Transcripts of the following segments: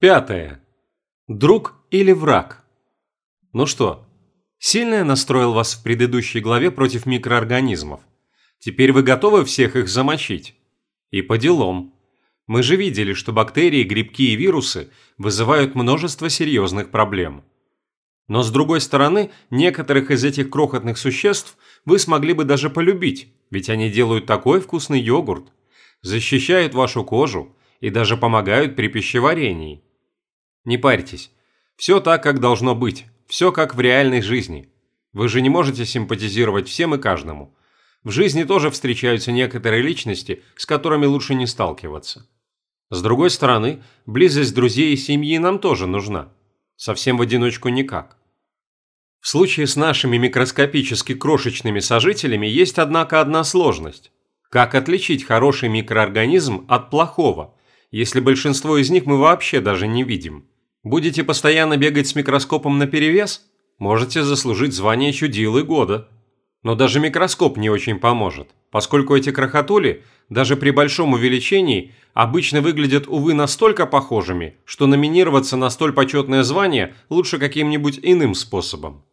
Пятое. Друг или враг? Ну что, сильно я настроил вас в предыдущей главе против микроорганизмов. Теперь вы готовы всех их замочить? И по делам. Мы же видели, что бактерии, грибки и вирусы вызывают множество серьезных проблем. Но с другой стороны, некоторых из этих крохотных существ вы смогли бы даже полюбить, ведь они делают такой вкусный йогурт, защищают вашу кожу и даже помогают при пищеварении. Не парьтесь. Все так, как должно быть. Все как в реальной жизни. Вы же не можете симпатизировать всем и каждому. В жизни тоже встречаются некоторые личности, с которыми лучше не сталкиваться. С другой стороны, близость друзей и семьи нам тоже нужна. Совсем в одиночку никак. В случае с нашими микроскопически крошечными сожителями есть, однако, одна сложность. Как отличить хороший микроорганизм от плохого, если большинство из них мы вообще даже не видим? Будете постоянно бегать с микроскопом наперевес? Можете заслужить звание чудилы года. Но даже микроскоп не очень поможет, поскольку эти крохотули, даже при большом увеличении, обычно выглядят, увы, настолько похожими, что номинироваться на столь почетное звание лучше каким-нибудь иным способом.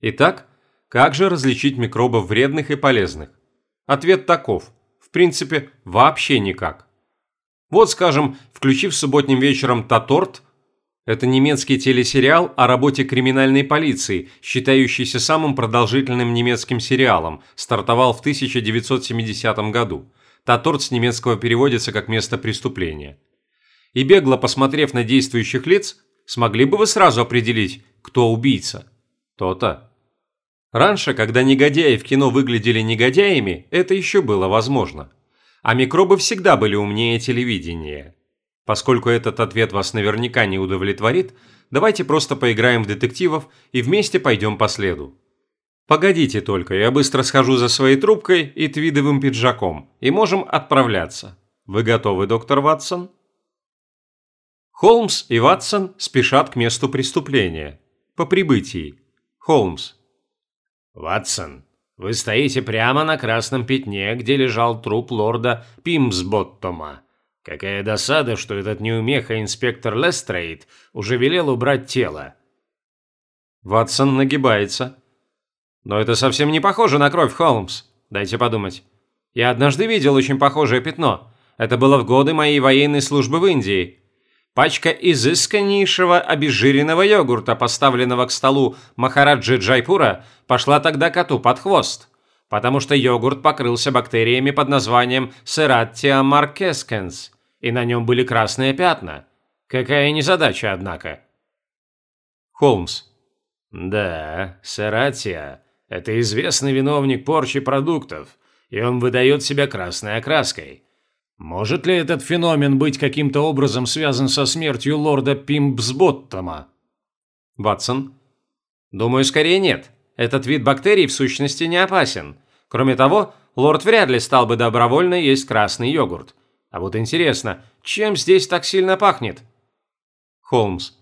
Итак, как же различить микробов вредных и полезных? Ответ таков. В принципе, вообще никак. Вот, скажем, включив субботним вечером «Таторт», это немецкий телесериал о работе криминальной полиции, считающийся самым продолжительным немецким сериалом, стартовал в 1970 году. Таторт с немецкого переводится как «место преступления». И бегло посмотрев на действующих лиц, смогли бы вы сразу определить, кто убийца? То-то. Раньше, когда негодяи в кино выглядели негодяями, это еще было возможно. А микробы всегда были умнее телевидения. Поскольку этот ответ вас наверняка не удовлетворит, давайте просто поиграем в детективов и вместе пойдем по следу. Погодите только, я быстро схожу за своей трубкой и твидовым пиджаком, и можем отправляться. Вы готовы, доктор Ватсон? Холмс и Ватсон спешат к месту преступления. По прибытии. Холмс. Ватсон, вы стоите прямо на красном пятне, где лежал труп лорда Пимсботтома. Какая досада, что этот неумеха инспектор Лестрейд уже велел убрать тело. Ватсон нагибается. Но это совсем не похоже на кровь, Холмс. Дайте подумать. Я однажды видел очень похожее пятно. Это было в годы моей военной службы в Индии. Пачка изысканнейшего обезжиренного йогурта, поставленного к столу Махараджи Джайпура, пошла тогда коту под хвост потому что йогурт покрылся бактериями под названием Serratia marquescens, и на нем были красные пятна. Какая незадача, однако. Холмс. Да, Serratia – это известный виновник порчи продуктов, и он выдает себя красной окраской. Может ли этот феномен быть каким-то образом связан со смертью лорда Пимбсботтома? Ватсон. Думаю, скорее нет. Этот вид бактерий в сущности не опасен. Кроме того, лорд вряд ли стал бы добровольно есть красный йогурт. А вот интересно, чем здесь так сильно пахнет? Холмс.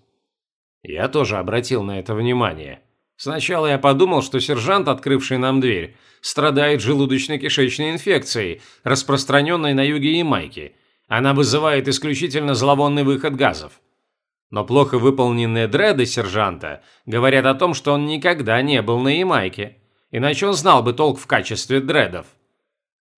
Я тоже обратил на это внимание. Сначала я подумал, что сержант, открывший нам дверь, страдает желудочно-кишечной инфекцией, распространенной на юге Ямайки. Она вызывает исключительно зловонный выход газов. Но плохо выполненные дреды сержанта говорят о том, что он никогда не был на Ямайке. Иначе он знал бы толк в качестве дредов.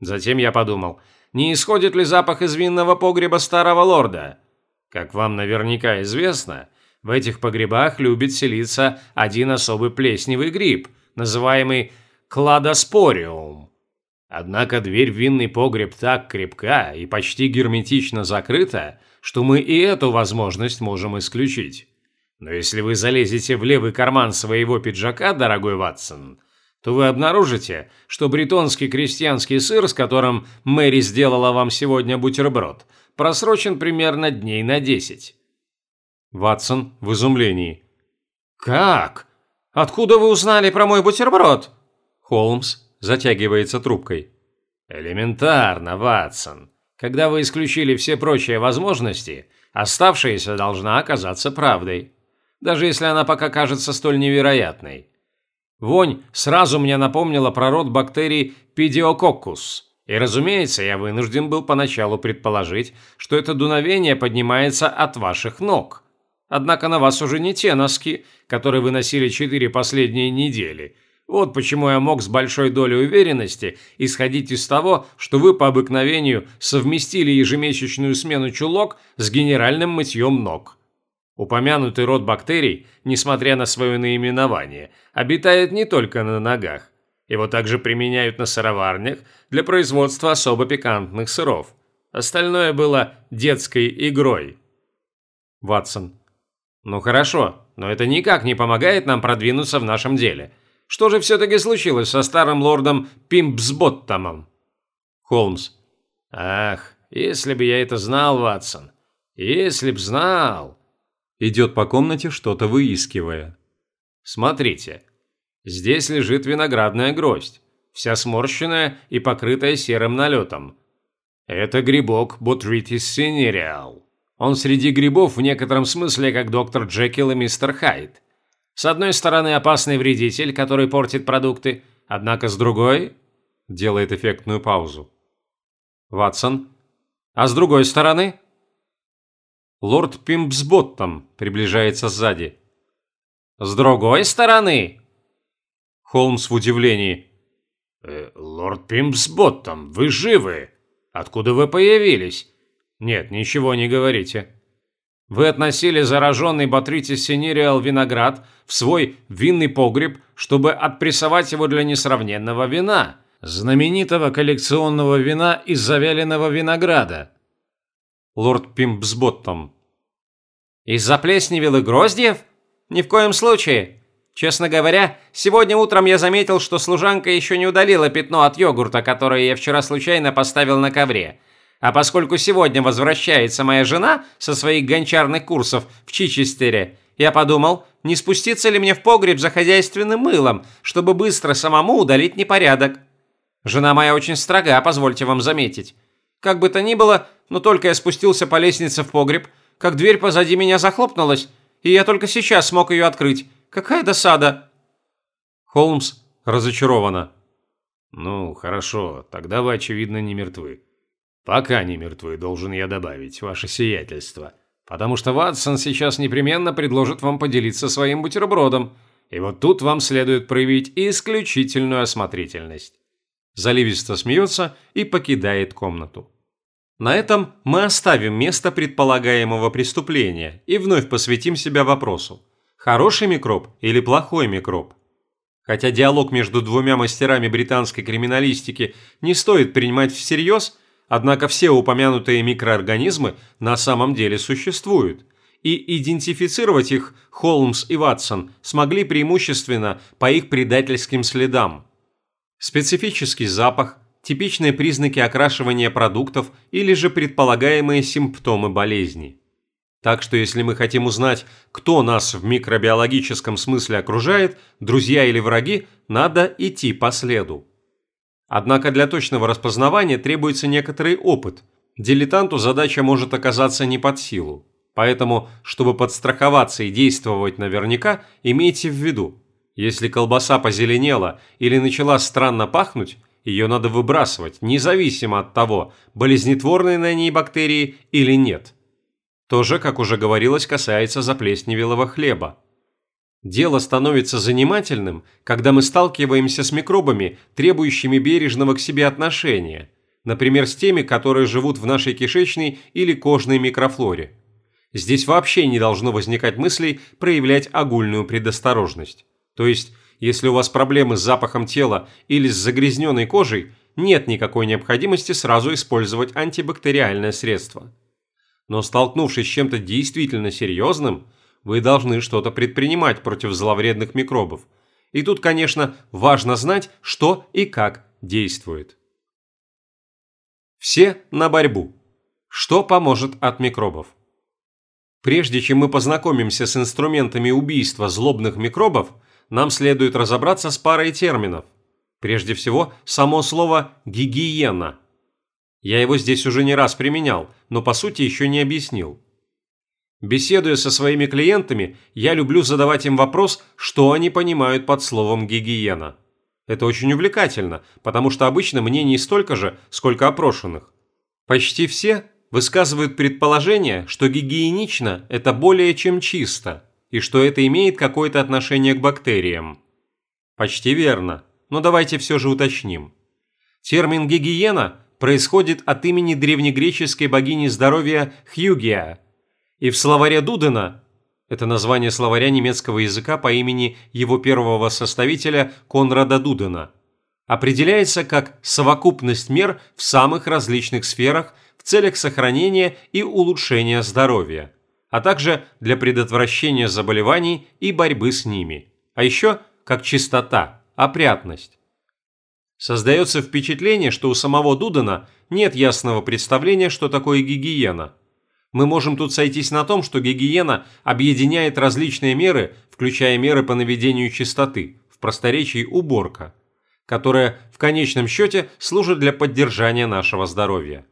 Затем я подумал, не исходит ли запах из винного погреба старого лорда? Как вам наверняка известно, в этих погребах любит селиться один особый плесневый гриб, называемый кладоспориум. Однако дверь в винный погреб так крепка и почти герметично закрыта, что мы и эту возможность можем исключить. Но если вы залезете в левый карман своего пиджака, дорогой Ватсон, то вы обнаружите, что бретонский крестьянский сыр, с которым Мэри сделала вам сегодня бутерброд, просрочен примерно дней на 10. Ватсон в изумлении. «Как? Откуда вы узнали про мой бутерброд?» Холмс затягивается трубкой. «Элементарно, Ватсон. Когда вы исключили все прочие возможности, оставшаяся должна оказаться правдой. Даже если она пока кажется столь невероятной. Вонь сразу мне напомнила про род бактерий Пидиококкус, И, разумеется, я вынужден был поначалу предположить, что это дуновение поднимается от ваших ног. Однако на вас уже не те носки, которые вы носили четыре последние недели. Вот почему я мог с большой долей уверенности исходить из того, что вы по обыкновению совместили ежемесячную смену чулок с генеральным мытьем ног. Упомянутый род бактерий, несмотря на свое наименование, обитает не только на ногах. Его также применяют на сыроварнях для производства особо пикантных сыров. Остальное было детской игрой. Ватсон. Ну хорошо, но это никак не помогает нам продвинуться в нашем деле. Что же все-таки случилось со старым лордом Пимпсботтомом? Холмс. Ах, если бы я это знал, Ватсон. Если б знал. Идет по комнате, что-то выискивая. Смотрите. Здесь лежит виноградная гроздь, вся сморщенная и покрытая серым налетом. Это грибок Botrytis cinereal. Он среди грибов в некотором смысле как доктор Джекил и мистер Хайд. С одной стороны опасный вредитель, который портит продукты, однако с другой... Делает эффектную паузу. Ватсон. А с другой стороны? Лорд Пимпсботтом приближается сзади. С другой стороны? Холмс в удивлении. «Э, «Лорд Пимпсботтом, вы живы? Откуда вы появились?» «Нет, ничего не говорите». «Вы относили зараженный Батритис синериал виноград в свой винный погреб, чтобы отпрессовать его для несравненного вина, знаменитого коллекционного вина из завяленного винограда». Лорд Пимпсботтом. «Из-за плесневел и гроздьев? Ни в коем случае. Честно говоря, сегодня утром я заметил, что служанка еще не удалила пятно от йогурта, которое я вчера случайно поставил на ковре. А поскольку сегодня возвращается моя жена со своих гончарных курсов в Чичестере, я подумал, не спуститься ли мне в погреб за хозяйственным мылом, чтобы быстро самому удалить непорядок. Жена моя очень строга, позвольте вам заметить. Как бы то ни было, но только я спустился по лестнице в погреб, как дверь позади меня захлопнулась, и я только сейчас смог ее открыть. Какая досада!» Холмс разочарованно. «Ну, хорошо, тогда вы, очевидно, не мертвы. Пока не мертвы, должен я добавить, ваше сиятельство. Потому что Ватсон сейчас непременно предложит вам поделиться своим бутербродом. И вот тут вам следует проявить исключительную осмотрительность». Заливисто смеется и покидает комнату. На этом мы оставим место предполагаемого преступления и вновь посвятим себя вопросу. Хороший микроб или плохой микроб? Хотя диалог между двумя мастерами британской криминалистики не стоит принимать всерьез, однако все упомянутые микроорганизмы на самом деле существуют, и идентифицировать их Холмс и Ватсон смогли преимущественно по их предательским следам. Специфический запах, типичные признаки окрашивания продуктов или же предполагаемые симптомы болезни – так что если мы хотим узнать, кто нас в микробиологическом смысле окружает, друзья или враги, надо идти по следу. Однако для точного распознавания требуется некоторый опыт. Дилетанту задача может оказаться не под силу. Поэтому, чтобы подстраховаться и действовать наверняка, имейте в виду, если колбаса позеленела или начала странно пахнуть, ее надо выбрасывать, независимо от того, болезнетворные на ней бактерии или нет. Тоже, как уже говорилось, касается заплесневелого хлеба. Дело становится занимательным, когда мы сталкиваемся с микробами, требующими бережного к себе отношения, например, с теми, которые живут в нашей кишечной или кожной микрофлоре. Здесь вообще не должно возникать мыслей проявлять огульную предосторожность. То есть, если у вас проблемы с запахом тела или с загрязненной кожей, нет никакой необходимости сразу использовать антибактериальное средство но столкнувшись с чем-то действительно серьезным, вы должны что-то предпринимать против зловредных микробов. И тут, конечно, важно знать, что и как действует. Все на борьбу. Что поможет от микробов? Прежде чем мы познакомимся с инструментами убийства злобных микробов, нам следует разобраться с парой терминов. Прежде всего, само слово «гигиена», я его здесь уже не раз применял, но по сути еще не объяснил. Беседуя со своими клиентами, я люблю задавать им вопрос, что они понимают под словом «гигиена». Это очень увлекательно, потому что обычно мнений столько же, сколько опрошенных. Почти все высказывают предположение, что гигиенично – это более чем чисто, и что это имеет какое-то отношение к бактериям. Почти верно, но давайте все же уточним. Термин «гигиена» происходит от имени древнегреческой богини здоровья Хьюгия, и в словаре Дудена – это название словаря немецкого языка по имени его первого составителя Конрада Дудена – определяется как совокупность мер в самых различных сферах в целях сохранения и улучшения здоровья, а также для предотвращения заболеваний и борьбы с ними, а еще как чистота, опрятность. Создается впечатление, что у самого Дудена нет ясного представления, что такое гигиена. Мы можем тут сойтись на том, что гигиена объединяет различные меры, включая меры по наведению чистоты, в просторечии уборка, которая в конечном счете служит для поддержания нашего здоровья.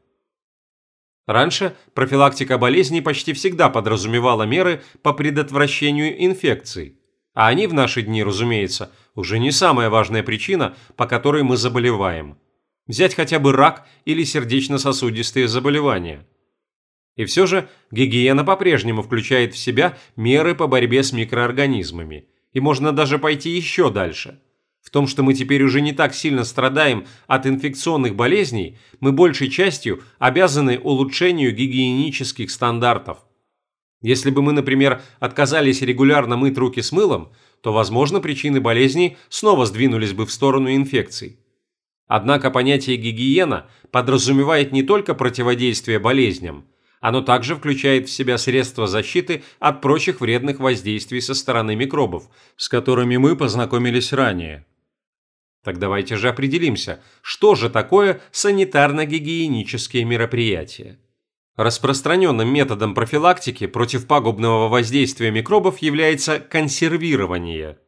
Раньше профилактика болезней почти всегда подразумевала меры по предотвращению инфекций, а они в наши дни, разумеется, уже не самая важная причина, по которой мы заболеваем. Взять хотя бы рак или сердечно-сосудистые заболевания. И все же гигиена по-прежнему включает в себя меры по борьбе с микроорганизмами, и можно даже пойти еще дальше – в том, что мы теперь уже не так сильно страдаем от инфекционных болезней, мы большей частью обязаны улучшению гигиенических стандартов. Если бы мы, например, отказались регулярно мыть руки с мылом, то, возможно, причины болезней снова сдвинулись бы в сторону инфекций. Однако понятие гигиена подразумевает не только противодействие болезням, оно также включает в себя средства защиты от прочих вредных воздействий со стороны микробов, с которыми мы познакомились ранее. Так давайте же определимся, что же такое санитарно-гигиенические мероприятия. Распространенным методом профилактики против пагубного воздействия микробов является консервирование.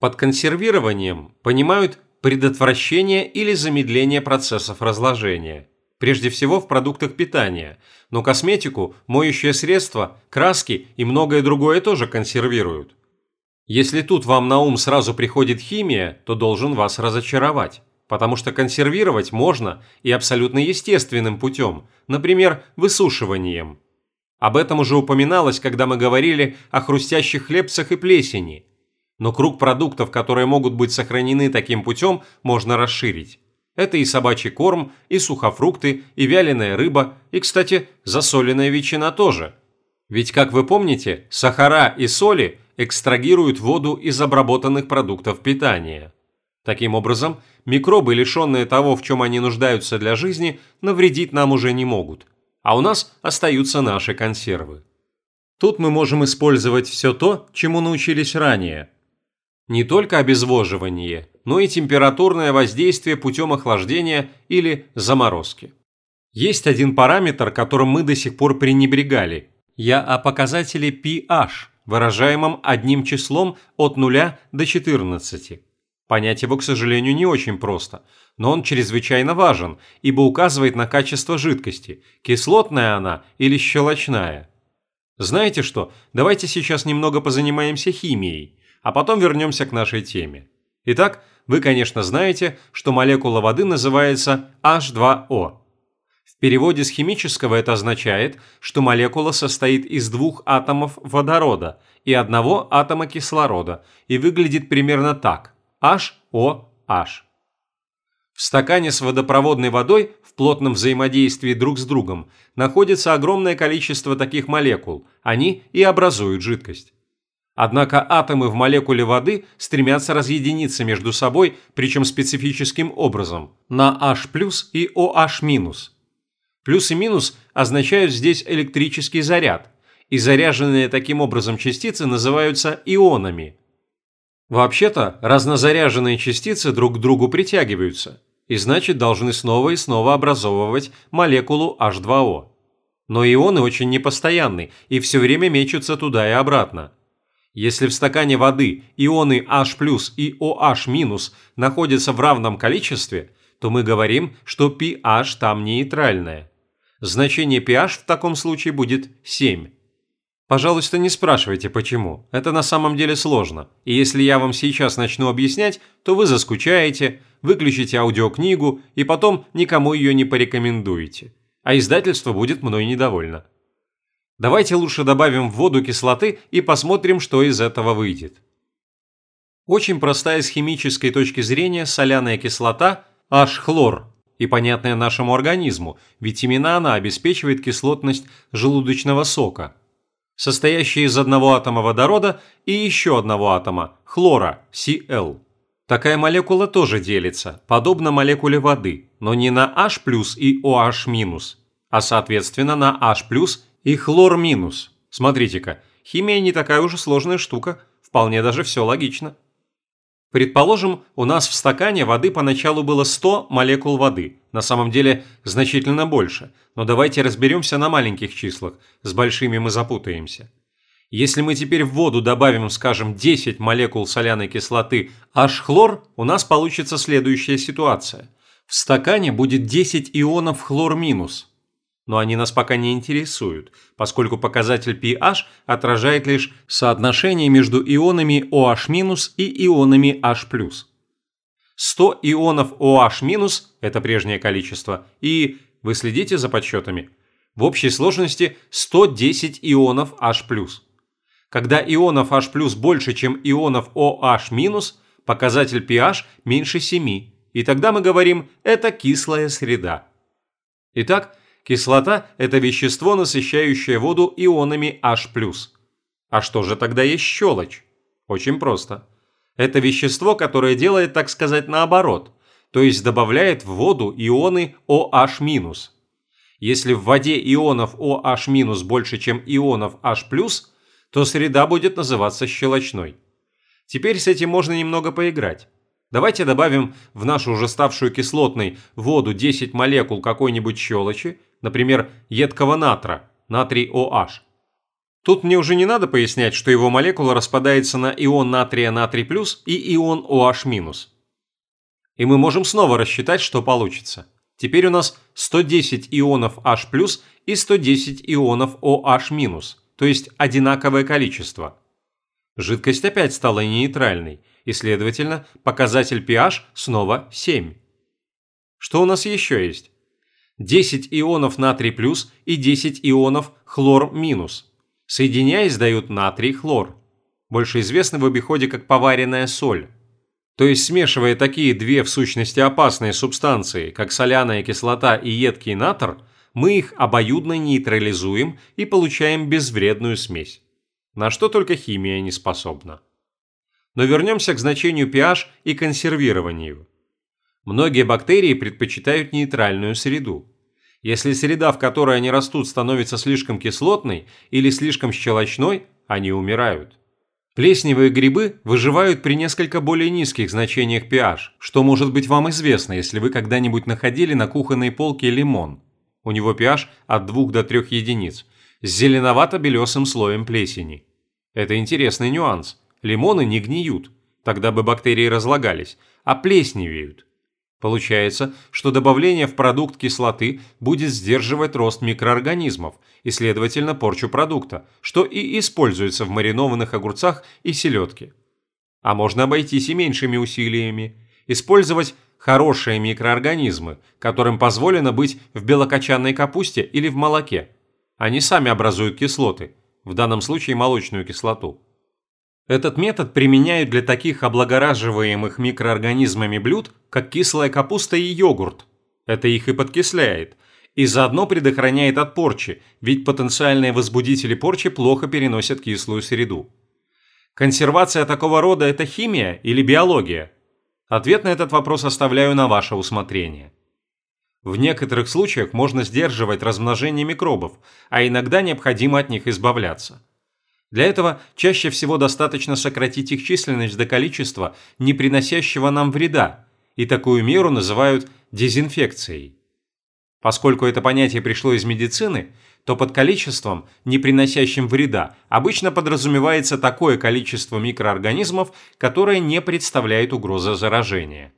Под консервированием понимают предотвращение или замедление процессов разложения, прежде всего в продуктах питания, но косметику, моющие средства, краски и многое другое тоже консервируют. Если тут вам на ум сразу приходит химия, то должен вас разочаровать, потому что консервировать можно и абсолютно естественным путем, например, высушиванием. Об этом уже упоминалось, когда мы говорили о хрустящих хлебцах и плесени. Но круг продуктов, которые могут быть сохранены таким путем, можно расширить. Это и собачий корм, и сухофрукты, и вяленая рыба, и, кстати, засоленная ветчина тоже. Ведь, как вы помните, сахара и соли – экстрагируют воду из обработанных продуктов питания. Таким образом, микробы, лишенные того, в чем они нуждаются для жизни, навредить нам уже не могут, а у нас остаются наши консервы. Тут мы можем использовать все то, чему научились ранее. Не только обезвоживание, но и температурное воздействие путем охлаждения или заморозки. Есть один параметр, которым мы до сих пор пренебрегали. Я о показателе pH – выражаемом одним числом от 0 до 14. Понять его, к сожалению, не очень просто, но он чрезвычайно важен, ибо указывает на качество жидкости, кислотная она или щелочная. Знаете что, давайте сейчас немного позанимаемся химией, а потом вернемся к нашей теме. Итак, вы, конечно, знаете, что молекула воды называется H2O. В переводе с химического это означает, что молекула состоит из двух атомов водорода и одного атома кислорода и выглядит примерно так – HOH. В стакане с водопроводной водой в плотном взаимодействии друг с другом находится огромное количество таких молекул, они и образуют жидкость. Однако атомы в молекуле воды стремятся разъединиться между собой, причем специфическим образом, на H+, и OH-. Плюс и минус означают здесь электрический заряд, и заряженные таким образом частицы называются ионами. Вообще-то, разнозаряженные частицы друг к другу притягиваются, и значит должны снова и снова образовывать молекулу H2O. Но ионы очень непостоянны и все время мечутся туда и обратно. Если в стакане воды ионы H+, и OH- находятся в равном количестве, то мы говорим, что pH там нейтральное. Значение pH в таком случае будет 7. Пожалуйста, не спрашивайте, почему. Это на самом деле сложно. И если я вам сейчас начну объяснять, то вы заскучаете, выключите аудиокнигу и потом никому ее не порекомендуете. А издательство будет мной недовольно. Давайте лучше добавим в воду кислоты и посмотрим, что из этого выйдет. Очень простая с химической точки зрения соляная кислота – H-хлор, и понятная нашему организму, ведь именно она обеспечивает кислотность желудочного сока – состоящий из одного атома водорода и еще одного атома – хлора, Cl. Такая молекула тоже делится, подобно молекуле воды, но не на H и OH-, а соответственно на H и хлор-. Смотрите-ка, химия не такая уж и сложная штука, вполне даже все логично. Предположим, у нас в стакане воды поначалу было 100 молекул воды, на самом деле значительно больше, но давайте разберемся на маленьких числах, с большими мы запутаемся. Если мы теперь в воду добавим, скажем, 10 молекул соляной кислоты H-хлор, у нас получится следующая ситуация. В стакане будет 10 ионов хлор минус, но они нас пока не интересуют, поскольку показатель pH отражает лишь соотношение между ионами OH- и ионами H+. 100 ионов OH- – это прежнее количество, и, вы следите за подсчетами, в общей сложности 110 ионов H+. Когда ионов H+, больше, чем ионов OH-, показатель pH меньше 7, и тогда мы говорим «это кислая среда». Итак, Кислота – это вещество, насыщающее воду ионами H+. А что же тогда есть щелочь? Очень просто. Это вещество, которое делает, так сказать, наоборот, то есть добавляет в воду ионы OH-. Если в воде ионов OH- больше, чем ионов H+, то среда будет называться щелочной. Теперь с этим можно немного поиграть. Давайте добавим в нашу уже ставшую кислотной воду 10 молекул какой-нибудь щелочи, например, едкого натра, натрий OH. Тут мне уже не надо пояснять, что его молекула распадается на ион натрия натрий плюс и ион OH минус. И мы можем снова рассчитать, что получится. Теперь у нас 110 ионов H плюс и 110 ионов OH минус, то есть одинаковое количество. Жидкость опять стала нейтральной, и, следовательно, показатель pH снова 7. Что у нас еще есть? 10 ионов натрий плюс и 10 ионов хлор минус. Соединяясь, дают натрий-хлор. Больше известны в обиходе как поваренная соль. То есть смешивая такие две в сущности опасные субстанции, как соляная кислота и едкий натр, мы их обоюдно нейтрализуем и получаем безвредную смесь. На что только химия не способна. Но вернемся к значению pH и консервированию. Многие бактерии предпочитают нейтральную среду. Если среда, в которой они растут, становится слишком кислотной или слишком щелочной, они умирают. Плесневые грибы выживают при несколько более низких значениях pH, что может быть вам известно, если вы когда-нибудь находили на кухонной полке лимон. У него pH от 2 до 3 единиц, с зеленовато-белесым слоем плесени. Это интересный нюанс. Лимоны не гниют, тогда бы бактерии разлагались, а плесневеют. Получается, что добавление в продукт кислоты будет сдерживать рост микроорганизмов и, следовательно, порчу продукта, что и используется в маринованных огурцах и селедке. А можно обойтись и меньшими усилиями. Использовать хорошие микроорганизмы, которым позволено быть в белокочанной капусте или в молоке. Они сами образуют кислоты, в данном случае молочную кислоту. Этот метод применяют для таких облагораживаемых микроорганизмами блюд, как кислая капуста и йогурт. Это их и подкисляет. И заодно предохраняет от порчи, ведь потенциальные возбудители порчи плохо переносят кислую среду. Консервация такого рода – это химия или биология? Ответ на этот вопрос оставляю на ваше усмотрение. В некоторых случаях можно сдерживать размножение микробов, а иногда необходимо от них избавляться. Для этого чаще всего достаточно сократить их численность до количества, не приносящего нам вреда, и такую меру называют дезинфекцией. Поскольку это понятие пришло из медицины, то под количеством, не приносящим вреда, обычно подразумевается такое количество микроорганизмов, которое не представляет угрозы заражения.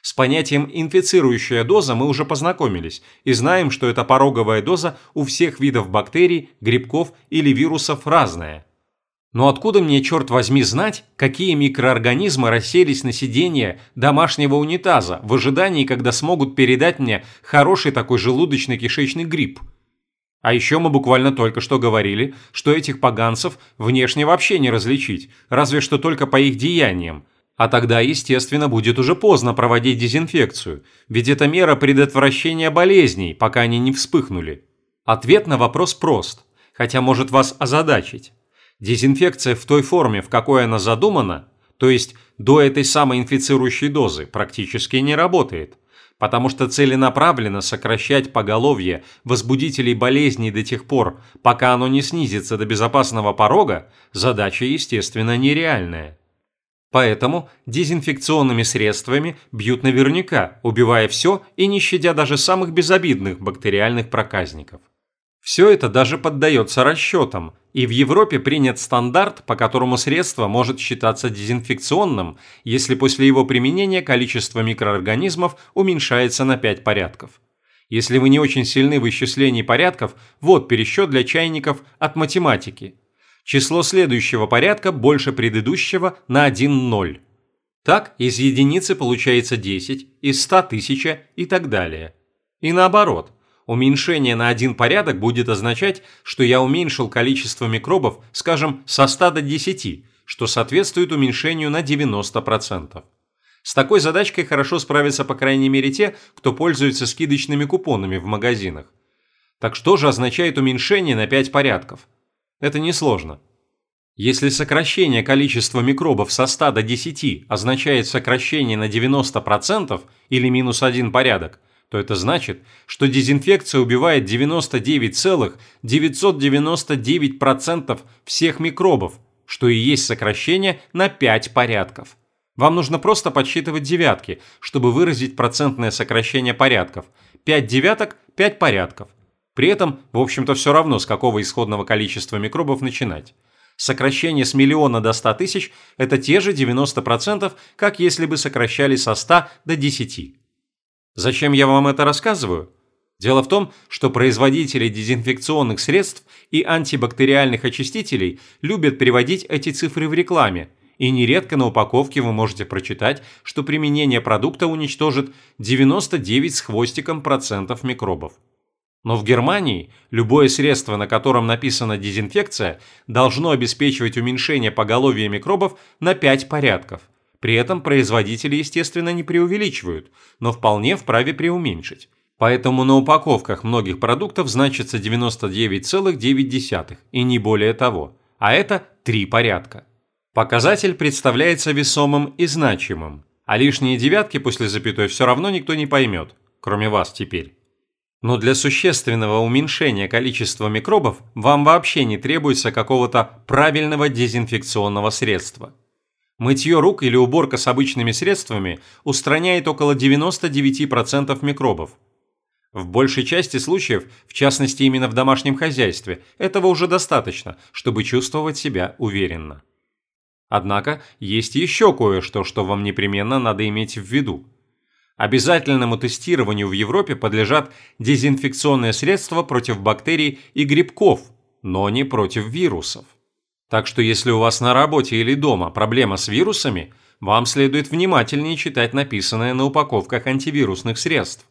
С понятием «инфицирующая доза» мы уже познакомились и знаем, что эта пороговая доза у всех видов бактерий, грибков или вирусов разная. Но откуда мне, черт возьми, знать, какие микроорганизмы расселись на сиденье домашнего унитаза в ожидании, когда смогут передать мне хороший такой желудочно-кишечный гриб? А еще мы буквально только что говорили, что этих поганцев внешне вообще не различить, разве что только по их деяниям. А тогда, естественно, будет уже поздно проводить дезинфекцию, ведь это мера предотвращения болезней, пока они не вспыхнули. Ответ на вопрос прост, хотя может вас озадачить. Дезинфекция в той форме, в какой она задумана, то есть до этой самой инфицирующей дозы, практически не работает, потому что целенаправленно сокращать поголовье возбудителей болезней до тех пор, пока оно не снизится до безопасного порога, задача, естественно, нереальная. Поэтому дезинфекционными средствами бьют наверняка, убивая все и не щадя даже самых безобидных бактериальных проказников. Все это даже поддается расчетам, и в Европе принят стандарт, по которому средство может считаться дезинфекционным, если после его применения количество микроорганизмов уменьшается на 5 порядков. Если вы не очень сильны в исчислении порядков, вот пересчет для чайников от математики. Число следующего порядка больше предыдущего на 1 0. Так, из единицы получается 10, из 100 – 1000 и так далее. И наоборот, Уменьшение на один порядок будет означать, что я уменьшил количество микробов, скажем, со 100 до 10, что соответствует уменьшению на 90%. С такой задачкой хорошо справятся по крайней мере те, кто пользуется скидочными купонами в магазинах. Так что же означает уменьшение на 5 порядков? Это несложно. Если сокращение количества микробов со 100 до 10 означает сокращение на 90% или минус один порядок, то это значит, что дезинфекция убивает 99,999% всех микробов, что и есть сокращение на 5 порядков. Вам нужно просто подсчитывать девятки, чтобы выразить процентное сокращение порядков. 5 девяток – 5 порядков. При этом, в общем-то, все равно, с какого исходного количества микробов начинать. Сокращение с миллиона до 100 тысяч – это те же 90%, как если бы сокращали со 100 до 10. Зачем я вам это рассказываю? Дело в том, что производители дезинфекционных средств и антибактериальных очистителей любят переводить эти цифры в рекламе, и нередко на упаковке вы можете прочитать, что применение продукта уничтожит 99 с хвостиком процентов микробов. Но в Германии любое средство, на котором написана дезинфекция, должно обеспечивать уменьшение поголовья микробов на 5 порядков – при этом производители, естественно, не преувеличивают, но вполне вправе преуменьшить. Поэтому на упаковках многих продуктов значится 99,9 и не более того, а это три порядка. Показатель представляется весомым и значимым, а лишние девятки после запятой все равно никто не поймет, кроме вас теперь. Но для существенного уменьшения количества микробов вам вообще не требуется какого-то правильного дезинфекционного средства – Мытье рук или уборка с обычными средствами устраняет около 99% микробов. В большей части случаев, в частности именно в домашнем хозяйстве, этого уже достаточно, чтобы чувствовать себя уверенно. Однако есть еще кое-что, что вам непременно надо иметь в виду. Обязательному тестированию в Европе подлежат дезинфекционные средства против бактерий и грибков, но не против вирусов. Так что если у вас на работе или дома проблема с вирусами, вам следует внимательнее читать написанное на упаковках антивирусных средств.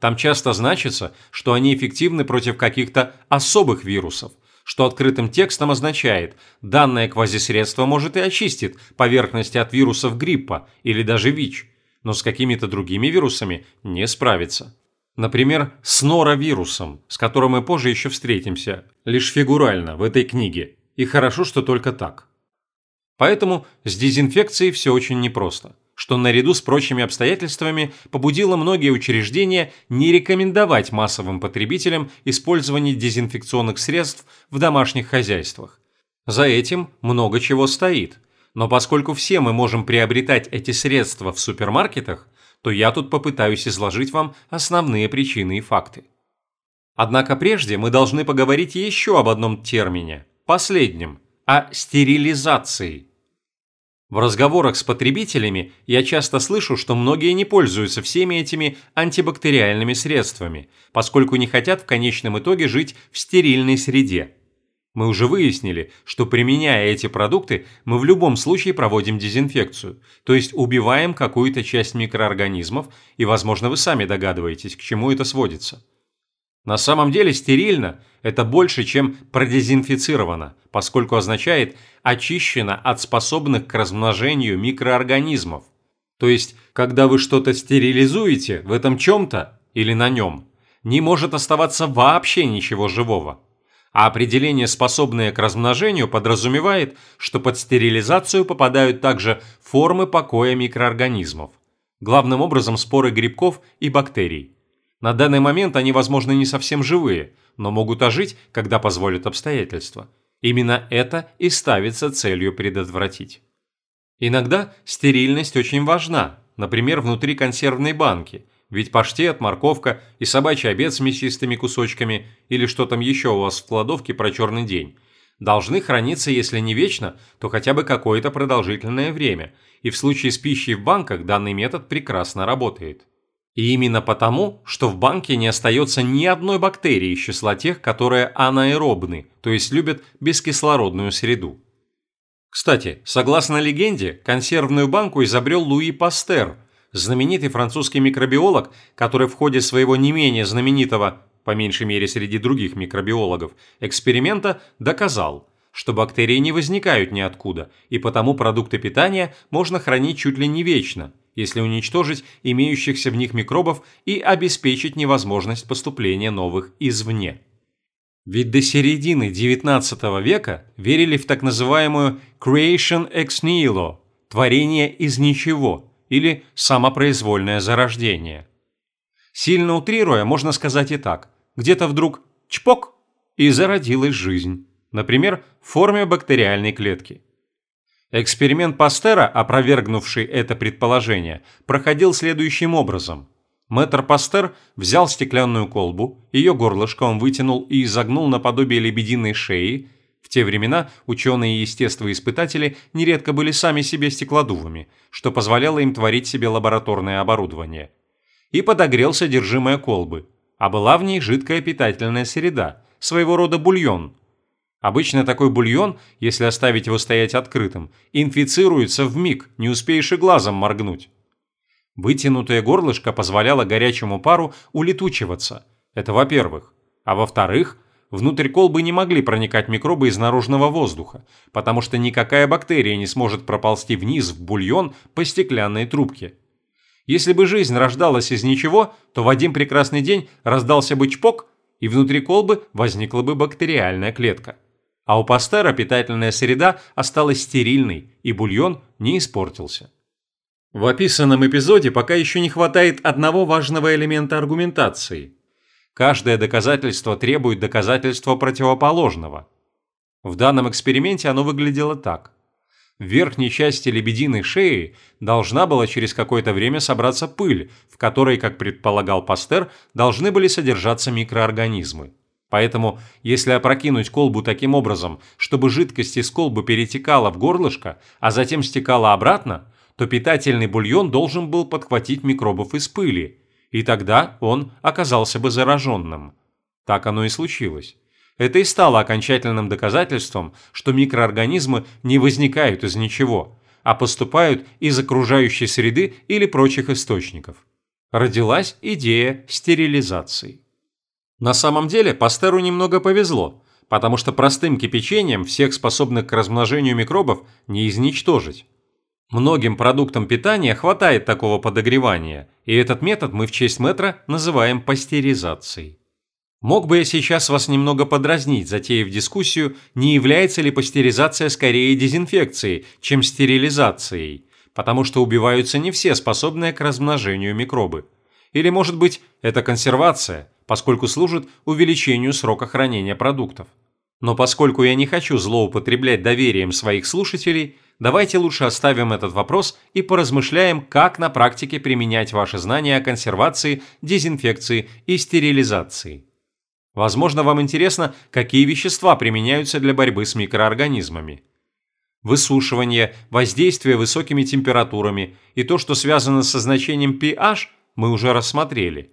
Там часто значится, что они эффективны против каких-то особых вирусов, что открытым текстом означает, данное квазисредство может и очистит поверхности от вирусов гриппа или даже ВИЧ, но с какими-то другими вирусами не справится. Например, с норовирусом, с которым мы позже еще встретимся, лишь фигурально в этой книге. И хорошо, что только так. Поэтому с дезинфекцией все очень непросто, что наряду с прочими обстоятельствами побудило многие учреждения не рекомендовать массовым потребителям использование дезинфекционных средств в домашних хозяйствах. За этим много чего стоит. Но поскольку все мы можем приобретать эти средства в супермаркетах, то я тут попытаюсь изложить вам основные причины и факты. Однако прежде мы должны поговорить еще об одном термине – Последним – о стерилизации. В разговорах с потребителями я часто слышу, что многие не пользуются всеми этими антибактериальными средствами, поскольку не хотят в конечном итоге жить в стерильной среде. Мы уже выяснили, что применяя эти продукты, мы в любом случае проводим дезинфекцию, то есть убиваем какую-то часть микроорганизмов, и, возможно, вы сами догадываетесь, к чему это сводится. На самом деле стерильно – это больше, чем продезинфицировано, поскольку означает очищено от способных к размножению микроорганизмов. То есть, когда вы что-то стерилизуете, в этом чем-то или на нем, не может оставаться вообще ничего живого. А определение, способное к размножению, подразумевает, что под стерилизацию попадают также формы покоя микроорганизмов, главным образом споры грибков и бактерий. На данный момент они, возможно, не совсем живые, но могут ожить, когда позволят обстоятельства. Именно это и ставится целью предотвратить. Иногда стерильность очень важна, например, внутри консервной банки, ведь паштет, морковка и собачий обед с мясистыми кусочками или что там еще у вас в кладовке про черный день должны храниться, если не вечно, то хотя бы какое-то продолжительное время, и в случае с пищей в банках данный метод прекрасно работает. И именно потому, что в банке не остается ни одной бактерии из числа тех, которые анаэробны, то есть любят бескислородную среду. Кстати, согласно легенде, консервную банку изобрел Луи Пастер, знаменитый французский микробиолог, который в ходе своего не менее знаменитого, по меньшей мере среди других микробиологов, эксперимента доказал, что бактерии не возникают ниоткуда, и потому продукты питания можно хранить чуть ли не вечно – если уничтожить имеющихся в них микробов и обеспечить невозможность поступления новых извне. Ведь до середины XIX века верили в так называемую «creation ex nihilo» – творение из ничего или самопроизвольное зарождение. Сильно утрируя, можно сказать и так – где-то вдруг чпок и зародилась жизнь, например, в форме бактериальной клетки. Эксперимент Пастера, опровергнувший это предположение, проходил следующим образом. Мэтр Пастер взял стеклянную колбу, ее горлышко он вытянул и изогнул наподобие лебединой шеи. В те времена ученые и естествоиспытатели нередко были сами себе стеклодувами, что позволяло им творить себе лабораторное оборудование. И подогрел содержимое колбы, а была в ней жидкая питательная среда, своего рода бульон – Обычно такой бульон, если оставить его стоять открытым, инфицируется в миг, не успеешь и глазом моргнуть. Вытянутое горлышко позволяло горячему пару улетучиваться. Это во-первых. А во-вторых, внутрь колбы не могли проникать микробы из наружного воздуха, потому что никакая бактерия не сможет проползти вниз в бульон по стеклянной трубке. Если бы жизнь рождалась из ничего, то в один прекрасный день раздался бы чпок, и внутри колбы возникла бы бактериальная клетка а у пастера питательная среда осталась стерильной, и бульон не испортился. В описанном эпизоде пока еще не хватает одного важного элемента аргументации. Каждое доказательство требует доказательства противоположного. В данном эксперименте оно выглядело так. В верхней части лебединой шеи должна была через какое-то время собраться пыль, в которой, как предполагал Пастер, должны были содержаться микроорганизмы. Поэтому, если опрокинуть колбу таким образом, чтобы жидкость из колбы перетекала в горлышко, а затем стекала обратно, то питательный бульон должен был подхватить микробов из пыли, и тогда он оказался бы зараженным. Так оно и случилось. Это и стало окончательным доказательством, что микроорганизмы не возникают из ничего, а поступают из окружающей среды или прочих источников. Родилась идея стерилизации. На самом деле Пастеру немного повезло, потому что простым кипячением всех способных к размножению микробов не изничтожить. Многим продуктам питания хватает такого подогревания, и этот метод мы в честь метра называем пастеризацией. Мог бы я сейчас вас немного подразнить, затеяв дискуссию, не является ли пастеризация скорее дезинфекцией, чем стерилизацией, потому что убиваются не все способные к размножению микробы. Или, может быть, это консервация – поскольку служит увеличению срока хранения продуктов. Но поскольку я не хочу злоупотреблять доверием своих слушателей, давайте лучше оставим этот вопрос и поразмышляем, как на практике применять ваши знания о консервации, дезинфекции и стерилизации. Возможно, вам интересно, какие вещества применяются для борьбы с микроорганизмами. Высушивание, воздействие высокими температурами и то, что связано со значением pH, мы уже рассмотрели.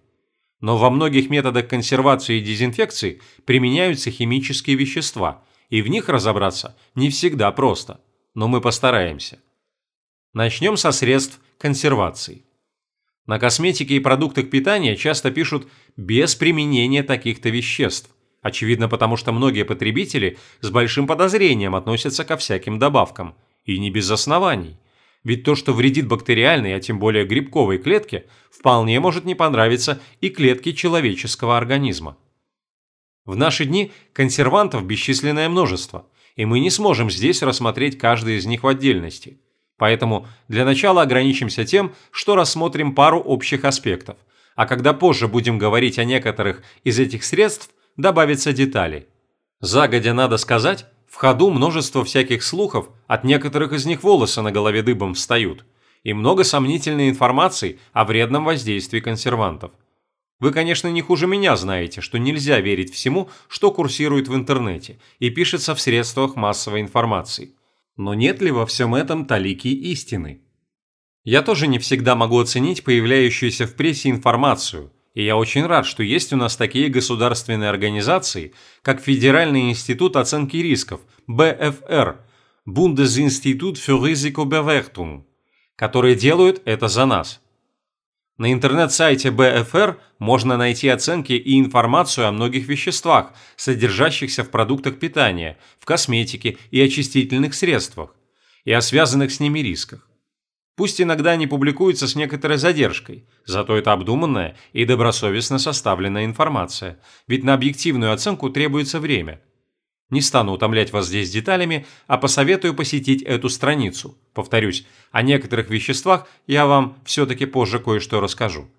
Но во многих методах консервации и дезинфекции применяются химические вещества, и в них разобраться не всегда просто, но мы постараемся. Начнем со средств консервации. На косметике и продуктах питания часто пишут «без применения таких-то веществ», очевидно потому, что многие потребители с большим подозрением относятся ко всяким добавкам, и не без оснований. Ведь то, что вредит бактериальной, а тем более грибковой клетке, вполне может не понравиться и клетке человеческого организма. В наши дни консервантов бесчисленное множество, и мы не сможем здесь рассмотреть каждый из них в отдельности. Поэтому для начала ограничимся тем, что рассмотрим пару общих аспектов, а когда позже будем говорить о некоторых из этих средств, добавятся детали. Загодя надо сказать, в ходу множество всяких слухов, от некоторых из них волосы на голове дыбом встают, и много сомнительной информации о вредном воздействии консервантов. Вы, конечно, не хуже меня знаете, что нельзя верить всему, что курсирует в интернете и пишется в средствах массовой информации – но нет ли во всем этом талики истины? Я тоже не всегда могу оценить появляющуюся в прессе информацию, и я очень рад, что есть у нас такие государственные организации, как Федеральный институт оценки рисков, БФР, Bundesinstitut für Risikobewertung, которые делают это за нас. На интернет-сайте БФР можно найти оценки и информацию о многих веществах, содержащихся в продуктах питания, в косметике и очистительных средствах, и о связанных с ними рисках. Пусть иногда они публикуются с некоторой задержкой, зато это обдуманная и добросовестно составленная информация, ведь на объективную оценку требуется время – не стану утомлять вас здесь деталями, а посоветую посетить эту страницу. Повторюсь, о некоторых веществах я вам все-таки позже кое-что расскажу.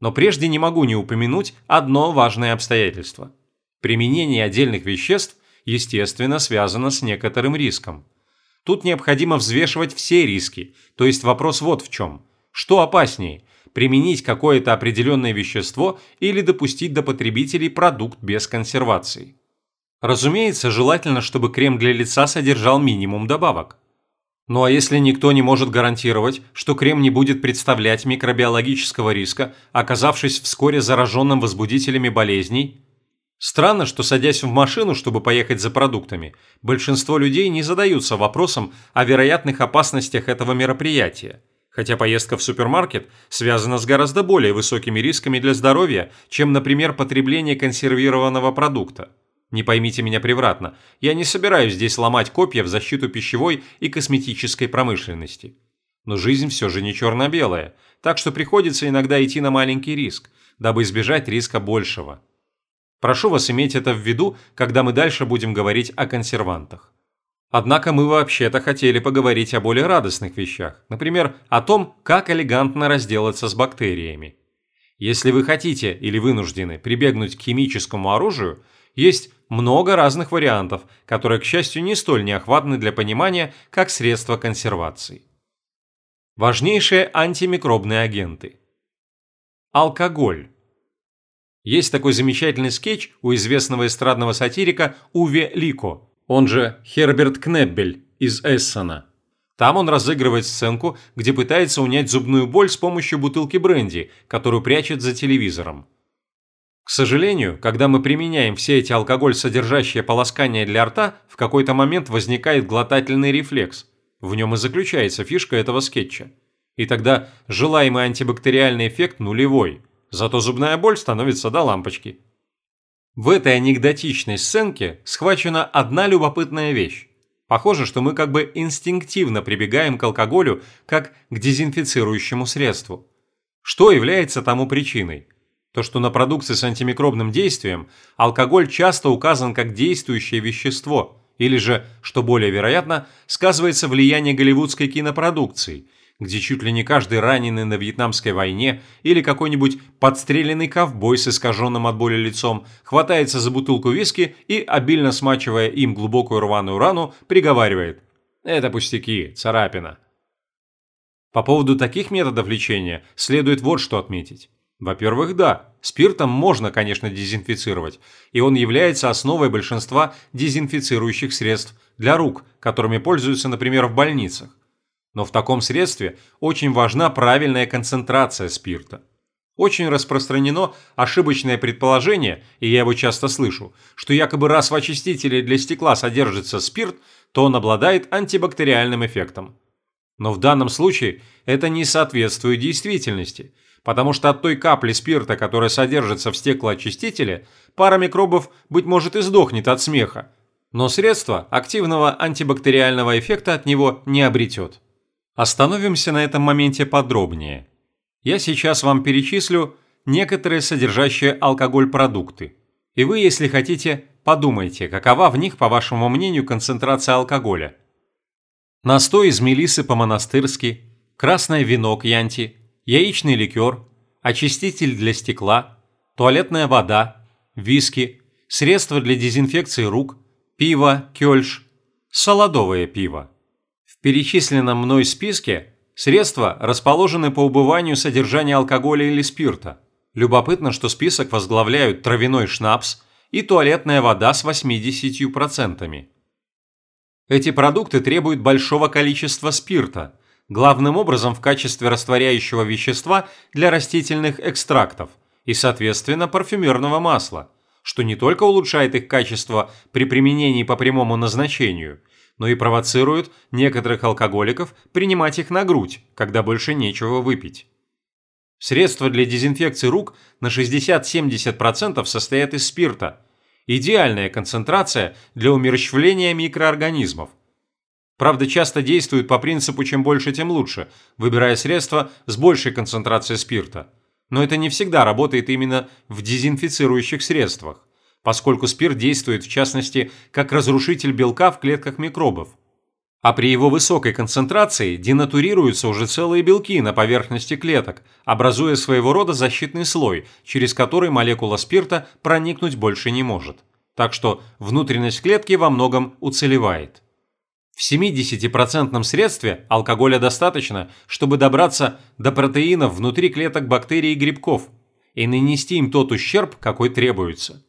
Но прежде не могу не упомянуть одно важное обстоятельство. Применение отдельных веществ, естественно, связано с некоторым риском. Тут необходимо взвешивать все риски, то есть вопрос вот в чем. Что опаснее – применить какое-то определенное вещество или допустить до потребителей продукт без консервации? Разумеется, желательно, чтобы крем для лица содержал минимум добавок. Ну а если никто не может гарантировать, что крем не будет представлять микробиологического риска, оказавшись вскоре зараженным возбудителями болезней? Странно, что садясь в машину, чтобы поехать за продуктами, большинство людей не задаются вопросом о вероятных опасностях этого мероприятия, хотя поездка в супермаркет связана с гораздо более высокими рисками для здоровья, чем, например, потребление консервированного продукта. Не поймите меня превратно, я не собираюсь здесь ломать копья в защиту пищевой и косметической промышленности. Но жизнь все же не черно-белая, так что приходится иногда идти на маленький риск, дабы избежать риска большего. Прошу вас иметь это в виду, когда мы дальше будем говорить о консервантах. Однако мы вообще-то хотели поговорить о более радостных вещах, например, о том, как элегантно разделаться с бактериями. Если вы хотите или вынуждены прибегнуть к химическому оружию – есть много разных вариантов, которые, к счастью, не столь неохватны для понимания, как средства консервации. Важнейшие антимикробные агенты. Алкоголь. Есть такой замечательный скетч у известного эстрадного сатирика Уве Лико, он же Херберт Кнеббель из Эссена. Там он разыгрывает сценку, где пытается унять зубную боль с помощью бутылки бренди, которую прячет за телевизором. К сожалению, когда мы применяем все эти алкоголь содержащие полоскания для рта, в какой-то момент возникает глотательный рефлекс. В нем и заключается фишка этого скетча. И тогда желаемый антибактериальный эффект нулевой, зато зубная боль становится до лампочки. В этой анекдотичной сценке схвачена одна любопытная вещь. Похоже, что мы как бы инстинктивно прибегаем к алкоголю как к дезинфицирующему средству. Что является тому причиной? то, что на продукции с антимикробным действием алкоголь часто указан как действующее вещество, или же, что более вероятно, сказывается влияние голливудской кинопродукции, где чуть ли не каждый раненый на Вьетнамской войне или какой-нибудь подстреленный ковбой с искаженным от боли лицом хватается за бутылку виски и, обильно смачивая им глубокую рваную рану, приговаривает «Это пустяки, царапина». По поводу таких методов лечения следует вот что отметить. Во-первых, да, спиртом можно, конечно, дезинфицировать, и он является основой большинства дезинфицирующих средств для рук, которыми пользуются, например, в больницах. Но в таком средстве очень важна правильная концентрация спирта. Очень распространено ошибочное предположение, и я его часто слышу, что якобы раз в очистителе для стекла содержится спирт, то он обладает антибактериальным эффектом. Но в данном случае это не соответствует действительности, потому что от той капли спирта, которая содержится в стеклоочистителе, пара микробов, быть может, и сдохнет от смеха, но средство активного антибактериального эффекта от него не обретет. Остановимся на этом моменте подробнее – я сейчас вам перечислю некоторые содержащие алкоголь продукты. И вы, если хотите, подумайте, какова в них, по вашему мнению, концентрация алкоголя. Настой из мелисы по-монастырски, красное вино кьянти, яичный ликер, очиститель для стекла, туалетная вода, виски, средства для дезинфекции рук, пиво, кёльш, солодовое пиво. Перечисленном мной списке Средства расположены по убыванию содержания алкоголя или спирта. Любопытно, что список возглавляют травяной шнапс и туалетная вода с 80%. Эти продукты требуют большого количества спирта, главным образом в качестве растворяющего вещества для растительных экстрактов и, соответственно, парфюмерного масла, что не только улучшает их качество при применении по прямому назначению – но и провоцируют некоторых алкоголиков принимать их на грудь, когда больше нечего выпить. Средства для дезинфекции рук на 60-70% состоят из спирта. Идеальная концентрация для умерщвления микроорганизмов. Правда, часто действуют по принципу «чем больше, тем лучше», выбирая средства с большей концентрацией спирта. Но это не всегда работает именно в дезинфицирующих средствах поскольку спирт действует в частности как разрушитель белка в клетках микробов. А при его высокой концентрации денатурируются уже целые белки на поверхности клеток, образуя своего рода защитный слой, через который молекула спирта проникнуть больше не может. Так что внутренность клетки во многом уцелевает. В 70% средстве алкоголя достаточно, чтобы добраться до протеинов внутри клеток бактерий и грибков и нанести им тот ущерб, какой требуется.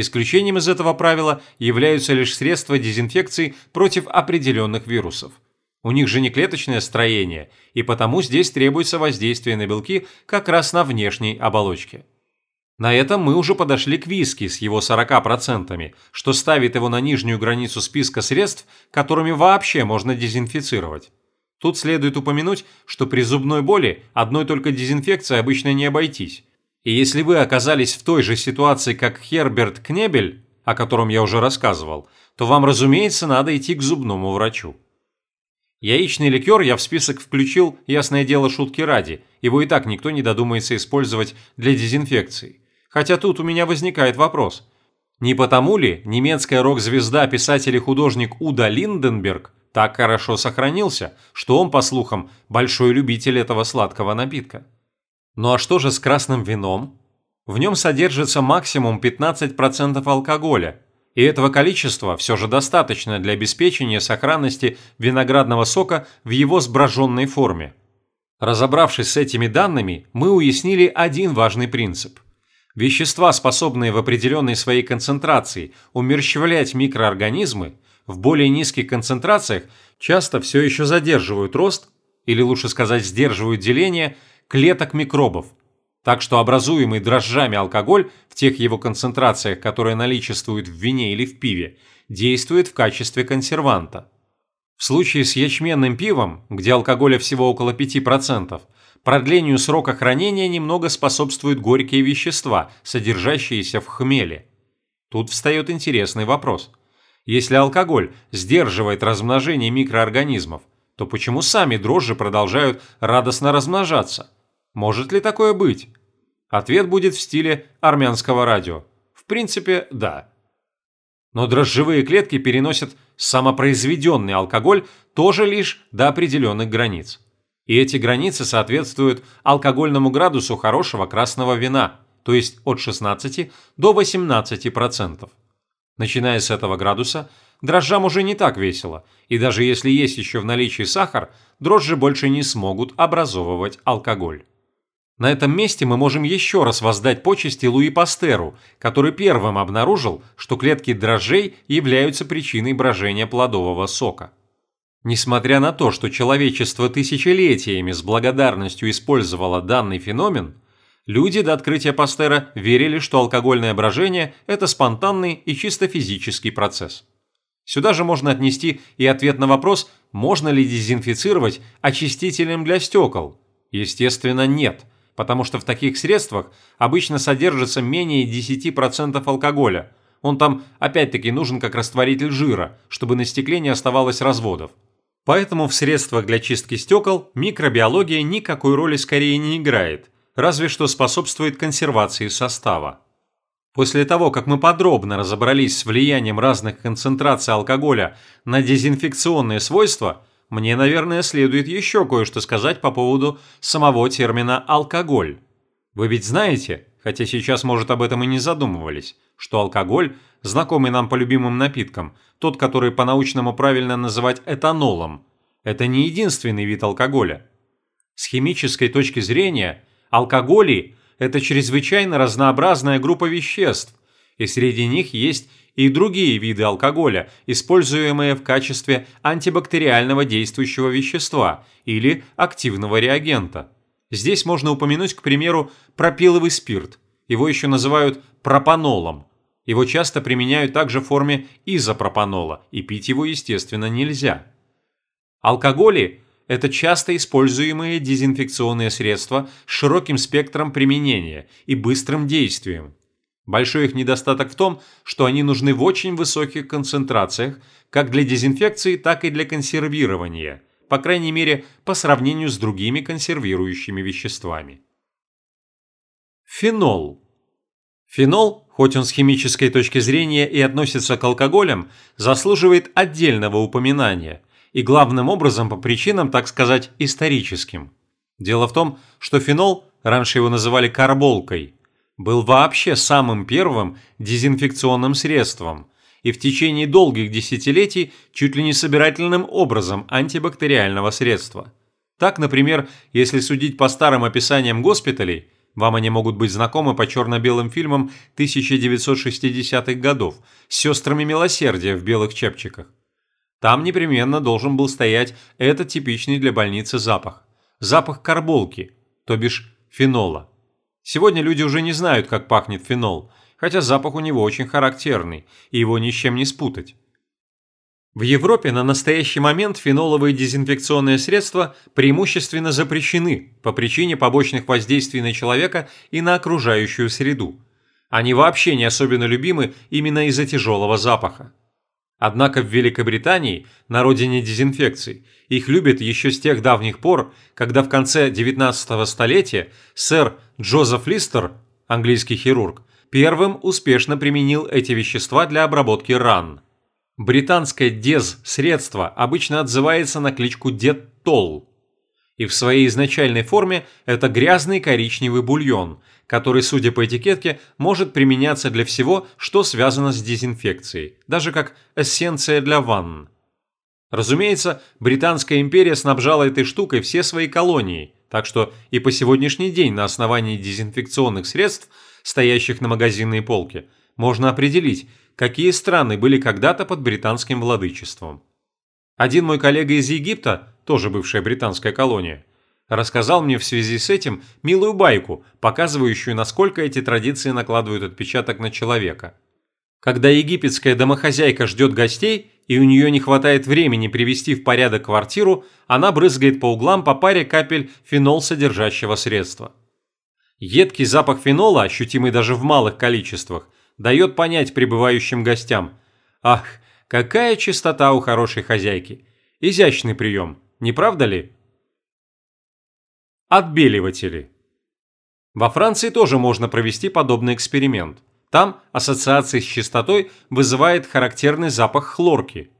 Исключением из этого правила являются лишь средства дезинфекции против определенных вирусов. У них же не клеточное строение, и потому здесь требуется воздействие на белки как раз на внешней оболочке. На этом мы уже подошли к виски с его 40%, что ставит его на нижнюю границу списка средств, которыми вообще можно дезинфицировать. Тут следует упомянуть, что при зубной боли одной только дезинфекцией обычно не обойтись. И если вы оказались в той же ситуации, как Херберт Кнебель, о котором я уже рассказывал, то вам, разумеется, надо идти к зубному врачу. Яичный ликер я в список включил, ясное дело, шутки ради, его и так никто не додумается использовать для дезинфекции. Хотя тут у меня возникает вопрос. Не потому ли немецкая рок-звезда, писатель и художник Уда Линденберг так хорошо сохранился, что он, по слухам, большой любитель этого сладкого напитка? Ну а что же с красным вином? В нем содержится максимум 15% алкоголя, и этого количества все же достаточно для обеспечения сохранности виноградного сока в его сброженной форме. Разобравшись с этими данными, мы уяснили один важный принцип. Вещества, способные в определенной своей концентрации умерщвлять микроорганизмы, в более низких концентрациях часто все еще задерживают рост, или лучше сказать сдерживают деление – клеток микробов. Так что образуемый дрожжами алкоголь в тех его концентрациях, которые наличествуют в вине или в пиве, действует в качестве консерванта. В случае с ячменным пивом, где алкоголя всего около 5%, продлению срока хранения немного способствуют горькие вещества, содержащиеся в хмеле. Тут встает интересный вопрос. Если алкоголь сдерживает размножение микроорганизмов, то почему сами дрожжи продолжают радостно размножаться? Может ли такое быть? Ответ будет в стиле армянского радио. В принципе, да. Но дрожжевые клетки переносят самопроизведенный алкоголь тоже лишь до определенных границ. И эти границы соответствуют алкогольному градусу хорошего красного вина, то есть от 16 до 18%. Начиная с этого градуса, дрожжам уже не так весело, и даже если есть еще в наличии сахар, дрожжи больше не смогут образовывать алкоголь. На этом месте мы можем еще раз воздать почести Луи Пастеру, который первым обнаружил, что клетки дрожжей являются причиной брожения плодового сока. Несмотря на то, что человечество тысячелетиями с благодарностью использовало данный феномен, люди до открытия Пастера верили, что алкогольное брожение – это спонтанный и чисто физический процесс. Сюда же можно отнести и ответ на вопрос, можно ли дезинфицировать очистителем для стекол. Естественно, нет – потому что в таких средствах обычно содержится менее 10% алкоголя. Он там опять-таки нужен как растворитель жира, чтобы на стекле не оставалось разводов. Поэтому в средствах для чистки стекол микробиология никакой роли скорее не играет, разве что способствует консервации состава. После того, как мы подробно разобрались с влиянием разных концентраций алкоголя на дезинфекционные свойства, мне, наверное, следует еще кое-что сказать по поводу самого термина «алкоголь». Вы ведь знаете, хотя сейчас, может, об этом и не задумывались, что алкоголь, знакомый нам по любимым напиткам, тот, который по-научному правильно называть этанолом, это не единственный вид алкоголя. С химической точки зрения, алкоголи – это чрезвычайно разнообразная группа веществ, и среди них есть и другие виды алкоголя, используемые в качестве антибактериального действующего вещества или активного реагента. Здесь можно упомянуть, к примеру, пропиловый спирт. Его еще называют пропанолом. Его часто применяют также в форме изопропанола, и пить его, естественно, нельзя. Алкоголи – это часто используемые дезинфекционные средства с широким спектром применения и быстрым действием. Большой их недостаток в том, что они нужны в очень высоких концентрациях, как для дезинфекции, так и для консервирования, по крайней мере, по сравнению с другими консервирующими веществами. Фенол. Фенол, хоть он с химической точки зрения и относится к алкоголям, заслуживает отдельного упоминания, и главным образом по причинам, так сказать, историческим. Дело в том, что фенол, раньше его называли карболкой – был вообще самым первым дезинфекционным средством и в течение долгих десятилетий чуть ли не собирательным образом антибактериального средства. Так, например, если судить по старым описаниям госпиталей, вам они могут быть знакомы по черно-белым фильмам 1960-х годов с сестрами милосердия в белых чепчиках. Там непременно должен был стоять этот типичный для больницы запах. Запах карболки, то бишь фенола. Сегодня люди уже не знают, как пахнет фенол, хотя запах у него очень характерный, и его ни с чем не спутать. В Европе на настоящий момент феноловые дезинфекционные средства преимущественно запрещены по причине побочных воздействий на человека и на окружающую среду. Они вообще не особенно любимы именно из-за тяжелого запаха. Однако в Великобритании, на родине дезинфекции, их любят еще с тех давних пор, когда в конце 19 столетия сэр Джозеф Листер, английский хирург, первым успешно применил эти вещества для обработки ран. Британское дез-средство обычно отзывается на кличку Деттол. И в своей изначальной форме это грязный коричневый бульон, который, судя по этикетке, может применяться для всего, что связано с дезинфекцией, даже как эссенция для ванн. Разумеется, Британская империя снабжала этой штукой все свои колонии, так что и по сегодняшний день на основании дезинфекционных средств, стоящих на магазинной полке, можно определить, какие страны были когда-то под британским владычеством. Один мой коллега из Египта, тоже бывшая британская колония, рассказал мне в связи с этим милую байку, показывающую, насколько эти традиции накладывают отпечаток на человека. Когда египетская домохозяйка ждет гостей, и у нее не хватает времени привести в порядок квартиру, она брызгает по углам по паре капель фенол содержащего средства. Едкий запах фенола, ощутимый даже в малых количествах, дает понять прибывающим гостям. Ах, какая чистота у хорошей хозяйки. Изящный прием, не правда ли? Отбеливатели. Во Франции тоже можно провести подобный эксперимент. Там ассоциация с чистотой вызывает характерный запах хлорки.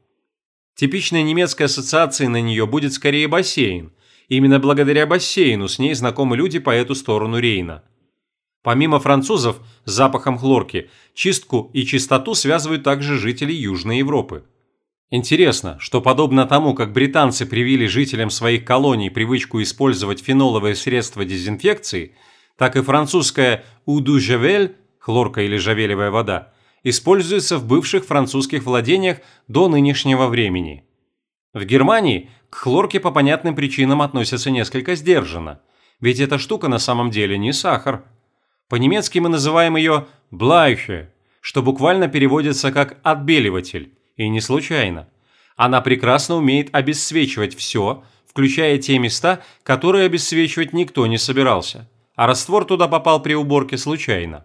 Типичной немецкой ассоциацией на нее будет скорее бассейн. Именно благодаря бассейну с ней знакомы люди по эту сторону Рейна. Помимо французов с запахом хлорки, чистку и чистоту связывают также жители Южной Европы. Интересно, что подобно тому, как британцы привили жителям своих колоний привычку использовать феноловые средства дезинфекции, так и французская «удужевель» – хлорка или жавелевая вода – используется в бывших французских владениях до нынешнего времени. В Германии к хлорке по понятным причинам относятся несколько сдержанно, ведь эта штука на самом деле не сахар. По-немецки мы называем ее «блайхе», что буквально переводится как «отбеливатель», и не случайно. Она прекрасно умеет обесцвечивать все, включая те места, которые обесцвечивать никто не собирался, а раствор туда попал при уборке случайно.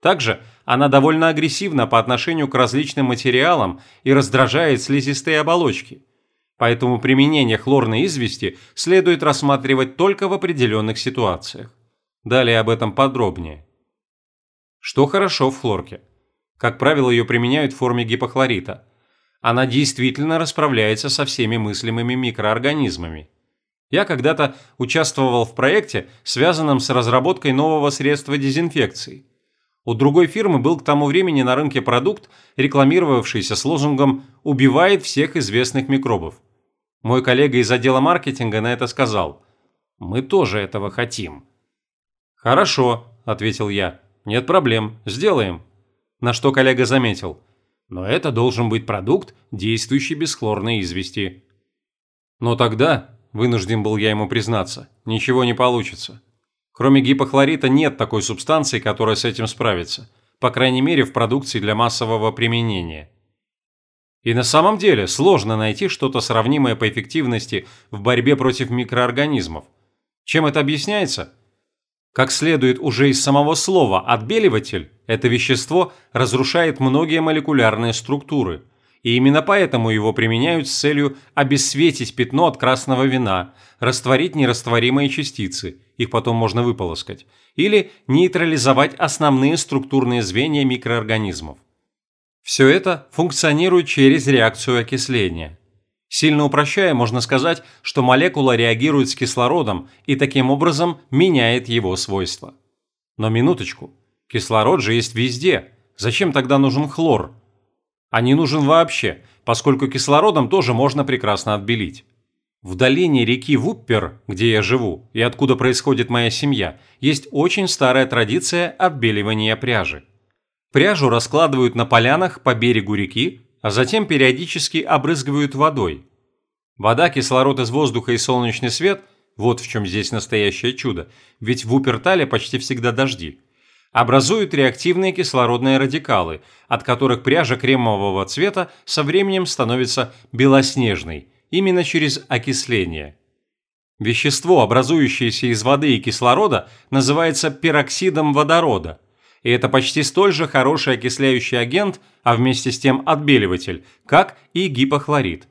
Также она довольно агрессивна по отношению к различным материалам и раздражает слизистые оболочки. Поэтому применение хлорной извести следует рассматривать только в определенных ситуациях. Далее об этом подробнее. Что хорошо в хлорке? Как правило, ее применяют в форме гипохлорита. Она действительно расправляется со всеми мыслимыми микроорганизмами. Я когда-то участвовал в проекте, связанном с разработкой нового средства дезинфекции. У другой фирмы был к тому времени на рынке продукт, рекламировавшийся с лозунгом «убивает всех известных микробов». Мой коллега из отдела маркетинга на это сказал «Мы тоже этого хотим». «Хорошо», – ответил я, – «нет проблем, сделаем». На что коллега заметил. Но это должен быть продукт, действующий без хлорной извести. Но тогда, вынужден был я ему признаться, ничего не получится. Кроме гипохлорита нет такой субстанции, которая с этим справится. По крайней мере, в продукции для массового применения. И на самом деле сложно найти что-то сравнимое по эффективности в борьбе против микроорганизмов. Чем это объясняется? Как следует уже из самого слова «отбеливатель», это вещество разрушает многие молекулярные структуры, и именно поэтому его применяют с целью обесцветить пятно от красного вина, растворить нерастворимые частицы, их потом можно выполоскать, или нейтрализовать основные структурные звенья микроорганизмов. Все это функционирует через реакцию окисления. Сильно упрощая, можно сказать, что молекула реагирует с кислородом и таким образом меняет его свойства. Но минуточку, кислород же есть везде. Зачем тогда нужен хлор? А не нужен вообще, поскольку кислородом тоже можно прекрасно отбелить. В долине реки Вуппер, где я живу и откуда происходит моя семья, есть очень старая традиция отбеливания пряжи. Пряжу раскладывают на полянах по берегу реки, а затем периодически обрызгивают водой. Вода, кислород из воздуха и солнечный свет – вот в чем здесь настоящее чудо, ведь в Упертале почти всегда дожди – образуют реактивные кислородные радикалы, от которых пряжа кремового цвета со временем становится белоснежной, именно через окисление. Вещество, образующееся из воды и кислорода, называется пероксидом водорода – и это почти столь же хороший окисляющий агент, а вместе с тем отбеливатель, как и гипохлорид.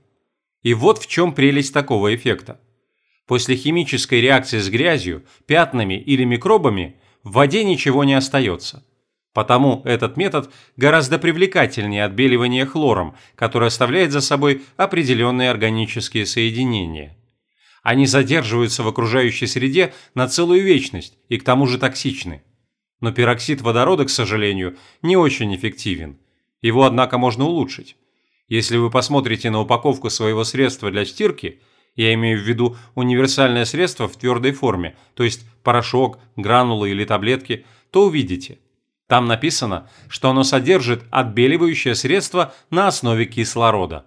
И вот в чем прелесть такого эффекта. После химической реакции с грязью, пятнами или микробами в воде ничего не остается. Потому этот метод гораздо привлекательнее отбеливания хлором, который оставляет за собой определенные органические соединения. Они задерживаются в окружающей среде на целую вечность и к тому же токсичны. Но пероксид водорода, к сожалению, не очень эффективен. Его, однако, можно улучшить. Если вы посмотрите на упаковку своего средства для стирки, я имею в виду универсальное средство в твердой форме, то есть порошок, гранулы или таблетки, то увидите. Там написано, что оно содержит отбеливающее средство на основе кислорода.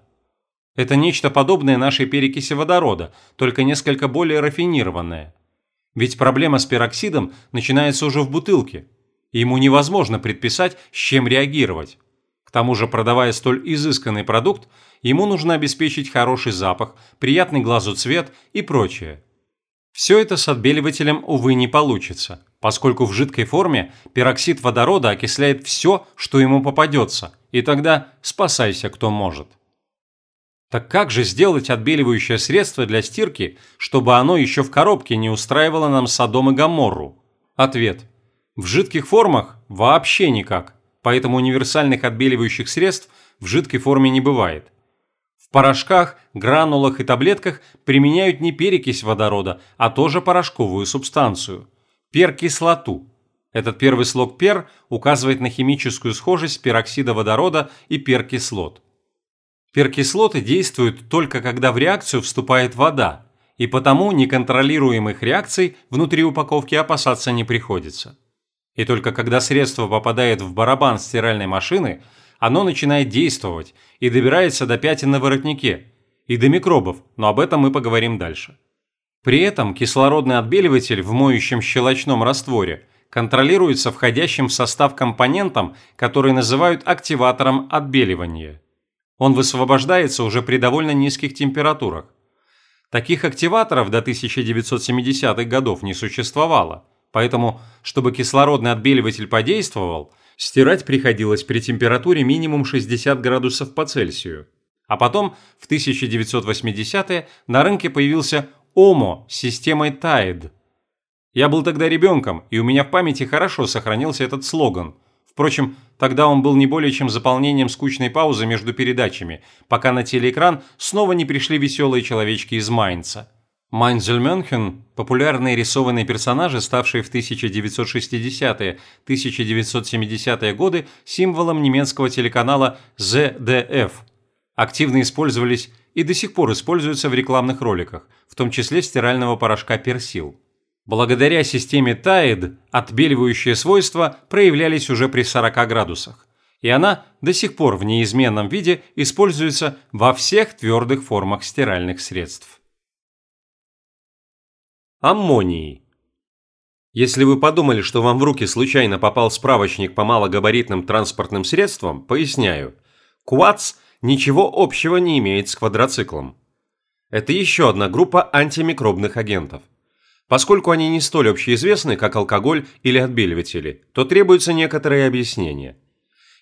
Это нечто подобное нашей перекиси водорода, только несколько более рафинированное. Ведь проблема с пероксидом начинается уже в бутылке, и ему невозможно предписать, с чем реагировать. К тому же, продавая столь изысканный продукт, ему нужно обеспечить хороший запах, приятный глазу цвет и прочее. Все это с отбеливателем, увы, не получится, поскольку в жидкой форме пероксид водорода окисляет все, что ему попадется, и тогда спасайся, кто может. Так как же сделать отбеливающее средство для стирки, чтобы оно еще в коробке не устраивало нам Содом и Гоморру? Ответ. В жидких формах вообще никак, поэтому универсальных отбеливающих средств в жидкой форме не бывает. В порошках, гранулах и таблетках применяют не перекись водорода, а тоже порошковую субстанцию – перкислоту. Этот первый слог пер указывает на химическую схожесть пероксида водорода и перкислот. Перкислоты действуют только когда в реакцию вступает вода, и потому неконтролируемых реакций внутри упаковки опасаться не приходится. И только когда средство попадает в барабан стиральной машины, оно начинает действовать и добирается до пятен на воротнике, и до микробов, но об этом мы поговорим дальше. При этом кислородный отбеливатель в моющем щелочном растворе контролируется входящим в состав компонентом, который называют активатором отбеливания. Он высвобождается уже при довольно низких температурах. Таких активаторов до 1970-х годов не существовало, поэтому, чтобы кислородный отбеливатель подействовал, стирать приходилось при температуре минимум 60 градусов по Цельсию. А потом, в 1980-е, на рынке появился ОМО с системой Tide. Я был тогда ребенком, и у меня в памяти хорошо сохранился этот слоган. Впрочем, тогда он был не более чем заполнением скучной паузы между передачами, пока на телеэкран снова не пришли веселые человечки из Майнца. Майнзельмёнхен – популярные рисованные персонажи, ставшие в 1960-1970-е годы символом немецкого телеканала ZDF. Активно использовались и до сих пор используются в рекламных роликах, в том числе стирального порошка «Персил». Благодаря системе Tide отбеливающие свойства проявлялись уже при 40 градусах, и она до сих пор в неизменном виде используется во всех твердых формах стиральных средств. Аммоний. Если вы подумали, что вам в руки случайно попал справочник по малогабаритным транспортным средствам, поясняю. Квац ничего общего не имеет с квадроциклом. Это еще одна группа антимикробных агентов. Поскольку они не столь общеизвестны, как алкоголь или отбеливатели, то требуется некоторое объяснение.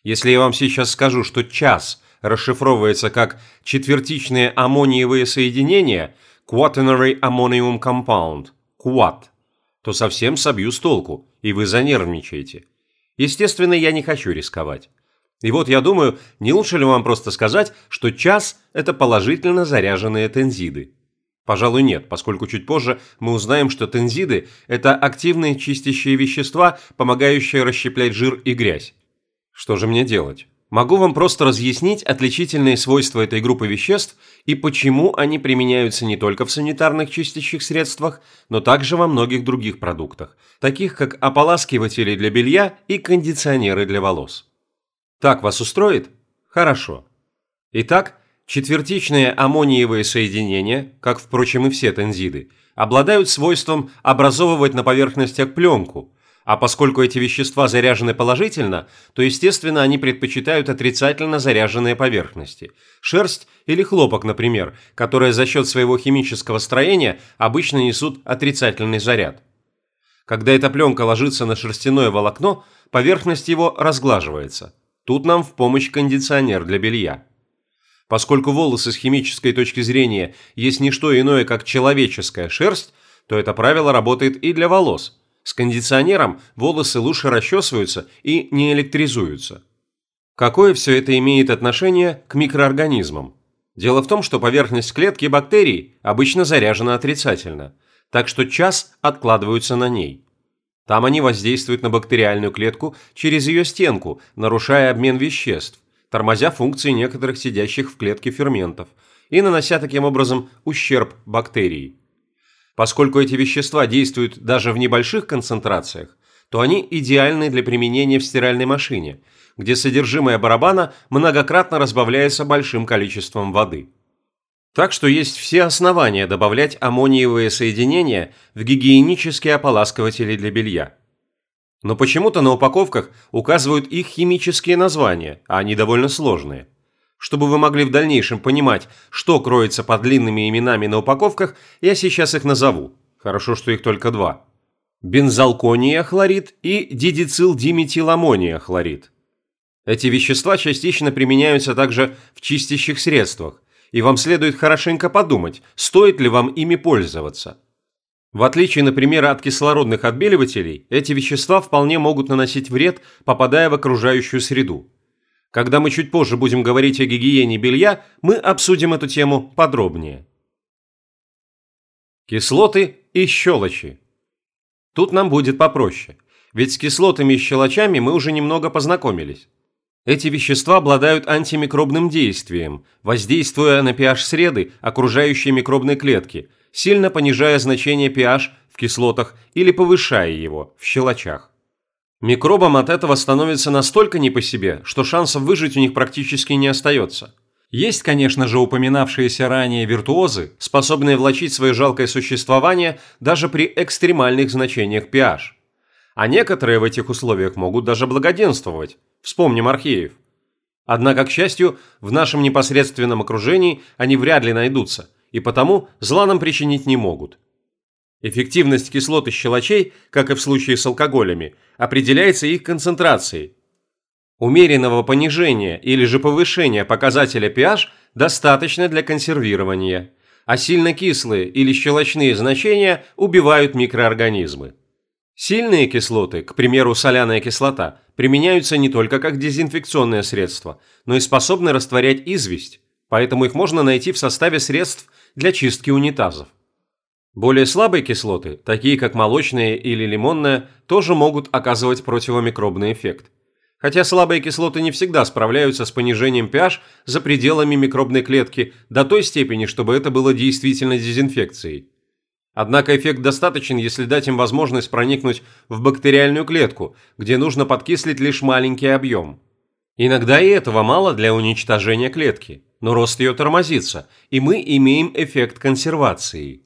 Если я вам сейчас скажу, что час расшифровывается как четвертичные аммониевые соединения Quaternary Ammonium Compound, QUAT, то совсем собью с толку, и вы занервничаете. Естественно, я не хочу рисковать. И вот я думаю, не лучше ли вам просто сказать, что час – это положительно заряженные тензиды. Пожалуй, нет, поскольку чуть позже мы узнаем, что тензиды – это активные чистящие вещества, помогающие расщеплять жир и грязь. Что же мне делать? Могу вам просто разъяснить отличительные свойства этой группы веществ и почему они применяются не только в санитарных чистящих средствах, но также во многих других продуктах, таких как ополаскиватели для белья и кондиционеры для волос. Так вас устроит? Хорошо. Итак, Четвертичные аммониевые соединения, как, впрочем, и все тензиды, обладают свойством образовывать на поверхностях пленку, а поскольку эти вещества заряжены положительно, то, естественно, они предпочитают отрицательно заряженные поверхности. Шерсть или хлопок, например, которые за счет своего химического строения обычно несут отрицательный заряд. Когда эта пленка ложится на шерстяное волокно, поверхность его разглаживается. Тут нам в помощь кондиционер для белья. Поскольку волосы с химической точки зрения есть не что иное, как человеческая шерсть, то это правило работает и для волос. С кондиционером волосы лучше расчесываются и не электризуются. Какое все это имеет отношение к микроорганизмам? Дело в том, что поверхность клетки бактерий обычно заряжена отрицательно, так что час откладываются на ней. Там они воздействуют на бактериальную клетку через ее стенку, нарушая обмен веществ тормозя функции некоторых сидящих в клетке ферментов и нанося таким образом ущерб бактерии. Поскольку эти вещества действуют даже в небольших концентрациях, то они идеальны для применения в стиральной машине, где содержимое барабана многократно разбавляется большим количеством воды. Так что есть все основания добавлять аммониевые соединения в гигиенические ополаскиватели для белья. Но почему-то на упаковках указывают их химические названия, а они довольно сложные. Чтобы вы могли в дальнейшем понимать, что кроется под длинными именами на упаковках, я сейчас их назову. Хорошо, что их только два. Бензалкония хлорид и дидицилдиметиламония хлорид. Эти вещества частично применяются также в чистящих средствах, и вам следует хорошенько подумать, стоит ли вам ими пользоваться. В отличие, например, от кислородных отбеливателей, эти вещества вполне могут наносить вред, попадая в окружающую среду. Когда мы чуть позже будем говорить о гигиене белья, мы обсудим эту тему подробнее. Кислоты и щелочи. Тут нам будет попроще, ведь с кислотами и щелочами мы уже немного познакомились. Эти вещества обладают антимикробным действием, воздействуя на pH-среды окружающей микробной клетки, сильно понижая значение pH в кислотах или повышая его в щелочах. Микробам от этого становится настолько не по себе, что шансов выжить у них практически не остается. Есть, конечно же, упоминавшиеся ранее виртуозы, способные влачить свое жалкое существование даже при экстремальных значениях pH. А некоторые в этих условиях могут даже благоденствовать. Вспомним археев. Однако, к счастью, в нашем непосредственном окружении они вряд ли найдутся, и потому зла нам причинить не могут. Эффективность кислот и щелочей, как и в случае с алкоголями, определяется их концентрацией. Умеренного понижения или же повышения показателя pH достаточно для консервирования, а сильно кислые или щелочные значения убивают микроорганизмы. Сильные кислоты, к примеру соляная кислота, применяются не только как дезинфекционное средство, но и способны растворять известь, поэтому их можно найти в составе средств для чистки унитазов. Более слабые кислоты, такие как молочная или лимонная, тоже могут оказывать противомикробный эффект. Хотя слабые кислоты не всегда справляются с понижением pH за пределами микробной клетки до той степени, чтобы это было действительно дезинфекцией. Однако эффект достаточен, если дать им возможность проникнуть в бактериальную клетку, где нужно подкислить лишь маленький объем. Иногда и этого мало для уничтожения клетки, но рост ее тормозится, и мы имеем эффект консервации.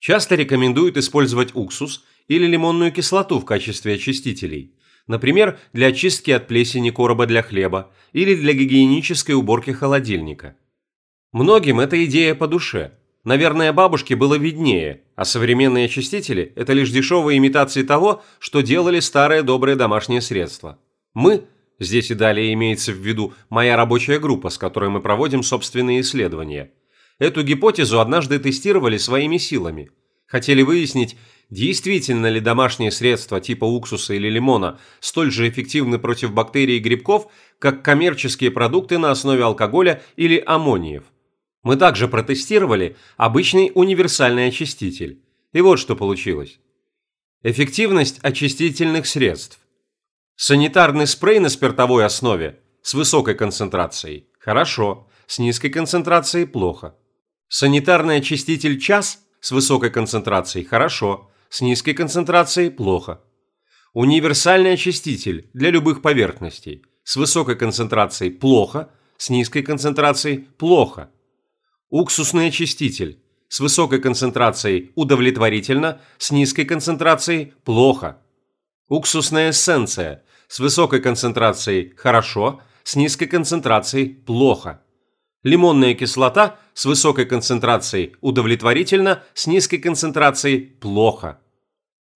Часто рекомендуют использовать уксус или лимонную кислоту в качестве очистителей, например, для очистки от плесени короба для хлеба или для гигиенической уборки холодильника. Многим эта идея по душе. Наверное, бабушке было виднее, а современные очистители – это лишь дешевые имитации того, что делали старые добрые домашние средства. Мы, здесь и далее имеется в виду моя рабочая группа, с которой мы проводим собственные исследования – Эту гипотезу однажды тестировали своими силами. Хотели выяснить, действительно ли домашние средства типа уксуса или лимона столь же эффективны против бактерий и грибков, как коммерческие продукты на основе алкоголя или аммониев. Мы также протестировали обычный универсальный очиститель. И вот что получилось. Эффективность очистительных средств. Санитарный спрей на спиртовой основе с высокой концентрацией – хорошо, с низкой концентрацией – плохо. Санитарный очиститель час с высокой концентрацией – хорошо, с низкой концентрацией – плохо. Универсальный очиститель для любых поверхностей с высокой концентрацией – плохо, с низкой концентрацией – плохо. Уксусный очиститель с высокой концентрацией – удовлетворительно, с низкой концентрацией – плохо. Уксусная эссенция с высокой концентрацией – хорошо, с низкой концентрацией – плохо. Лимонная кислота с высокой концентрацией удовлетворительно, с низкой концентрацией плохо.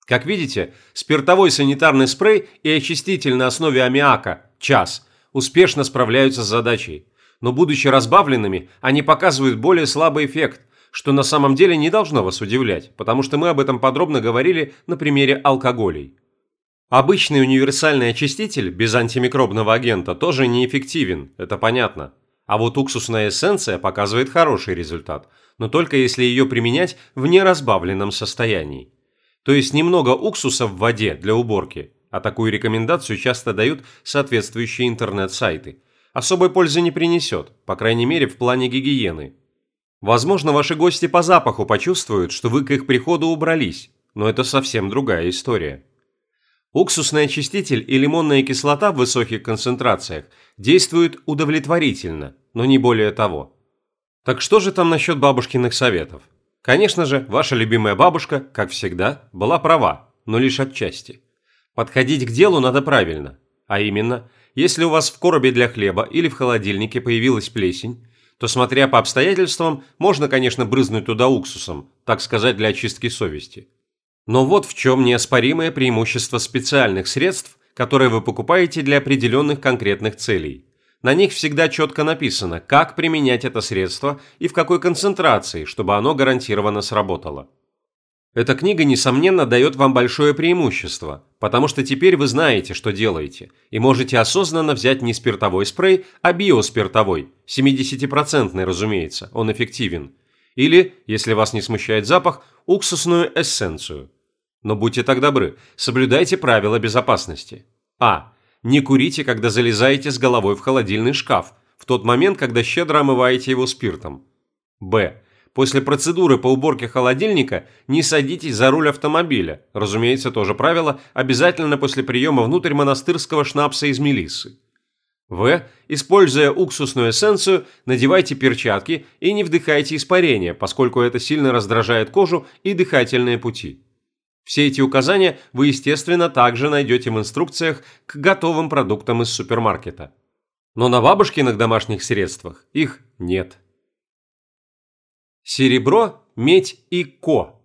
Как видите, спиртовой санитарный спрей и очиститель на основе аммиака час успешно справляются с задачей, но будучи разбавленными, они показывают более слабый эффект, что на самом деле не должно вас удивлять, потому что мы об этом подробно говорили на примере алкоголей. Обычный универсальный очиститель без антимикробного агента тоже неэффективен, это понятно. А вот уксусная эссенция показывает хороший результат, но только если ее применять в неразбавленном состоянии. То есть немного уксуса в воде для уборки, а такую рекомендацию часто дают соответствующие интернет-сайты. Особой пользы не принесет, по крайней мере в плане гигиены. Возможно, ваши гости по запаху почувствуют, что вы к их приходу убрались, но это совсем другая история. Уксусный очиститель и лимонная кислота в высоких концентрациях действуют удовлетворительно, но не более того. Так что же там насчет бабушкиных советов? Конечно же, ваша любимая бабушка, как всегда, была права, но лишь отчасти. Подходить к делу надо правильно, а именно, если у вас в коробе для хлеба или в холодильнике появилась плесень, то, смотря по обстоятельствам, можно, конечно, брызнуть туда уксусом, так сказать, для очистки совести. Но вот в чем неоспоримое преимущество специальных средств, которые вы покупаете для определенных конкретных целей. На них всегда четко написано, как применять это средство и в какой концентрации, чтобы оно гарантированно сработало. Эта книга, несомненно, дает вам большое преимущество, потому что теперь вы знаете, что делаете, и можете осознанно взять не спиртовой спрей, а биоспиртовой, 70-процентный, разумеется, он эффективен. Или, если вас не смущает запах, уксусную эссенцию. Но будьте так добры, соблюдайте правила безопасности. А. Не курите, когда залезаете с головой в холодильный шкаф, в тот момент, когда щедро омываете его спиртом. Б. После процедуры по уборке холодильника не садитесь за руль автомобиля. Разумеется, тоже правило, обязательно после приема внутрь монастырского шнапса из мелиссы. В. Используя уксусную эссенцию, надевайте перчатки и не вдыхайте испарения, поскольку это сильно раздражает кожу и дыхательные пути. Все эти указания вы, естественно, также найдете в инструкциях к готовым продуктам из супермаркета. Но на бабушкиных домашних средствах их нет. Серебро, медь и ко.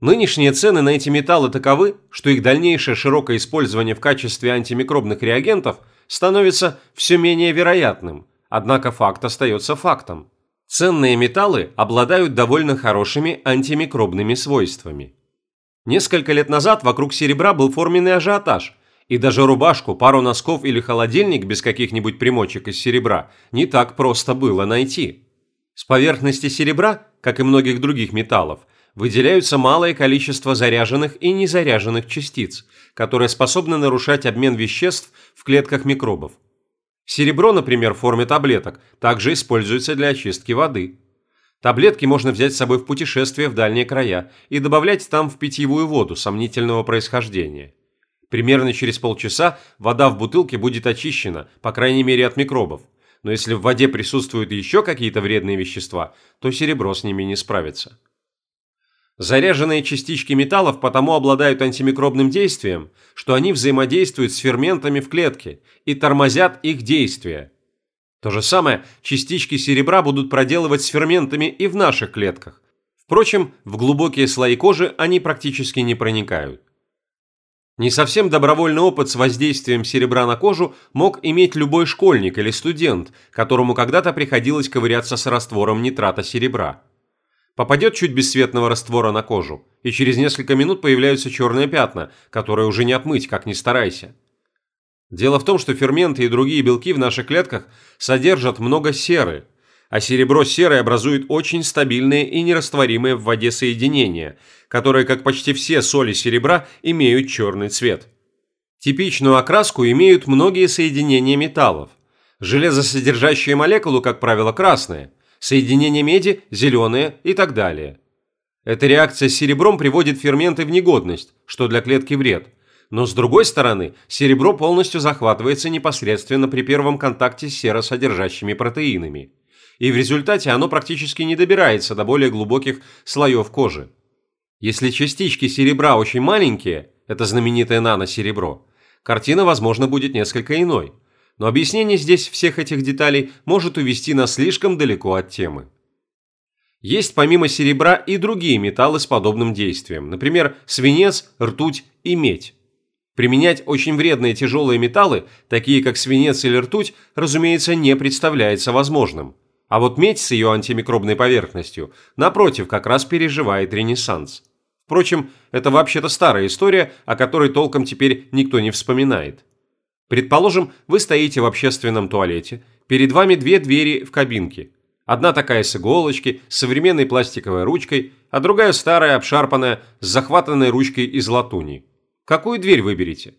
Нынешние цены на эти металлы таковы, что их дальнейшее широкое использование в качестве антимикробных реагентов становится все менее вероятным, однако факт остается фактом. Ценные металлы обладают довольно хорошими антимикробными свойствами. Несколько лет назад вокруг серебра был форменный ажиотаж, и даже рубашку, пару носков или холодильник без каких-нибудь примочек из серебра не так просто было найти. С поверхности серебра, как и многих других металлов, выделяются малое количество заряженных и незаряженных частиц, которые способны нарушать обмен веществ в клетках микробов. Серебро, например, в форме таблеток, также используется для очистки воды. Таблетки можно взять с собой в путешествие в дальние края и добавлять там в питьевую воду сомнительного происхождения. Примерно через полчаса вода в бутылке будет очищена, по крайней мере от микробов. Но если в воде присутствуют еще какие-то вредные вещества, то серебро с ними не справится. Заряженные частички металлов потому обладают антимикробным действием, что они взаимодействуют с ферментами в клетке и тормозят их действие. То же самое частички серебра будут проделывать с ферментами и в наших клетках. Впрочем, в глубокие слои кожи они практически не проникают. Не совсем добровольный опыт с воздействием серебра на кожу мог иметь любой школьник или студент, которому когда-то приходилось ковыряться с раствором нитрата серебра. Попадет чуть бесцветного раствора на кожу, и через несколько минут появляются черные пятна, которые уже не отмыть, как ни старайся. Дело в том, что ферменты и другие белки в наших клетках содержат много серы, а серебро с серой образует очень стабильные и нерастворимые в воде соединения, которые, как почти все соли серебра, имеют черный цвет. Типичную окраску имеют многие соединения металлов. Железосодержащие молекулы, как правило, красные – соединения меди, зеленые и так далее. Эта реакция с серебром приводит ферменты в негодность, что для клетки вред. Но с другой стороны, серебро полностью захватывается непосредственно при первом контакте с серосодержащими протеинами. И в результате оно практически не добирается до более глубоких слоев кожи. Если частички серебра очень маленькие, это знаменитое наносеребро, картина, возможно, будет несколько иной но объяснение здесь всех этих деталей может увести нас слишком далеко от темы. Есть помимо серебра и другие металлы с подобным действием, например, свинец, ртуть и медь. Применять очень вредные тяжелые металлы, такие как свинец или ртуть, разумеется, не представляется возможным. А вот медь с ее антимикробной поверхностью, напротив, как раз переживает ренессанс. Впрочем, это вообще-то старая история, о которой толком теперь никто не вспоминает. Предположим, вы стоите в общественном туалете, перед вами две двери в кабинке. Одна такая с иголочки, с современной пластиковой ручкой, а другая старая, обшарпанная, с захватанной ручкой из латуни. Какую дверь выберете?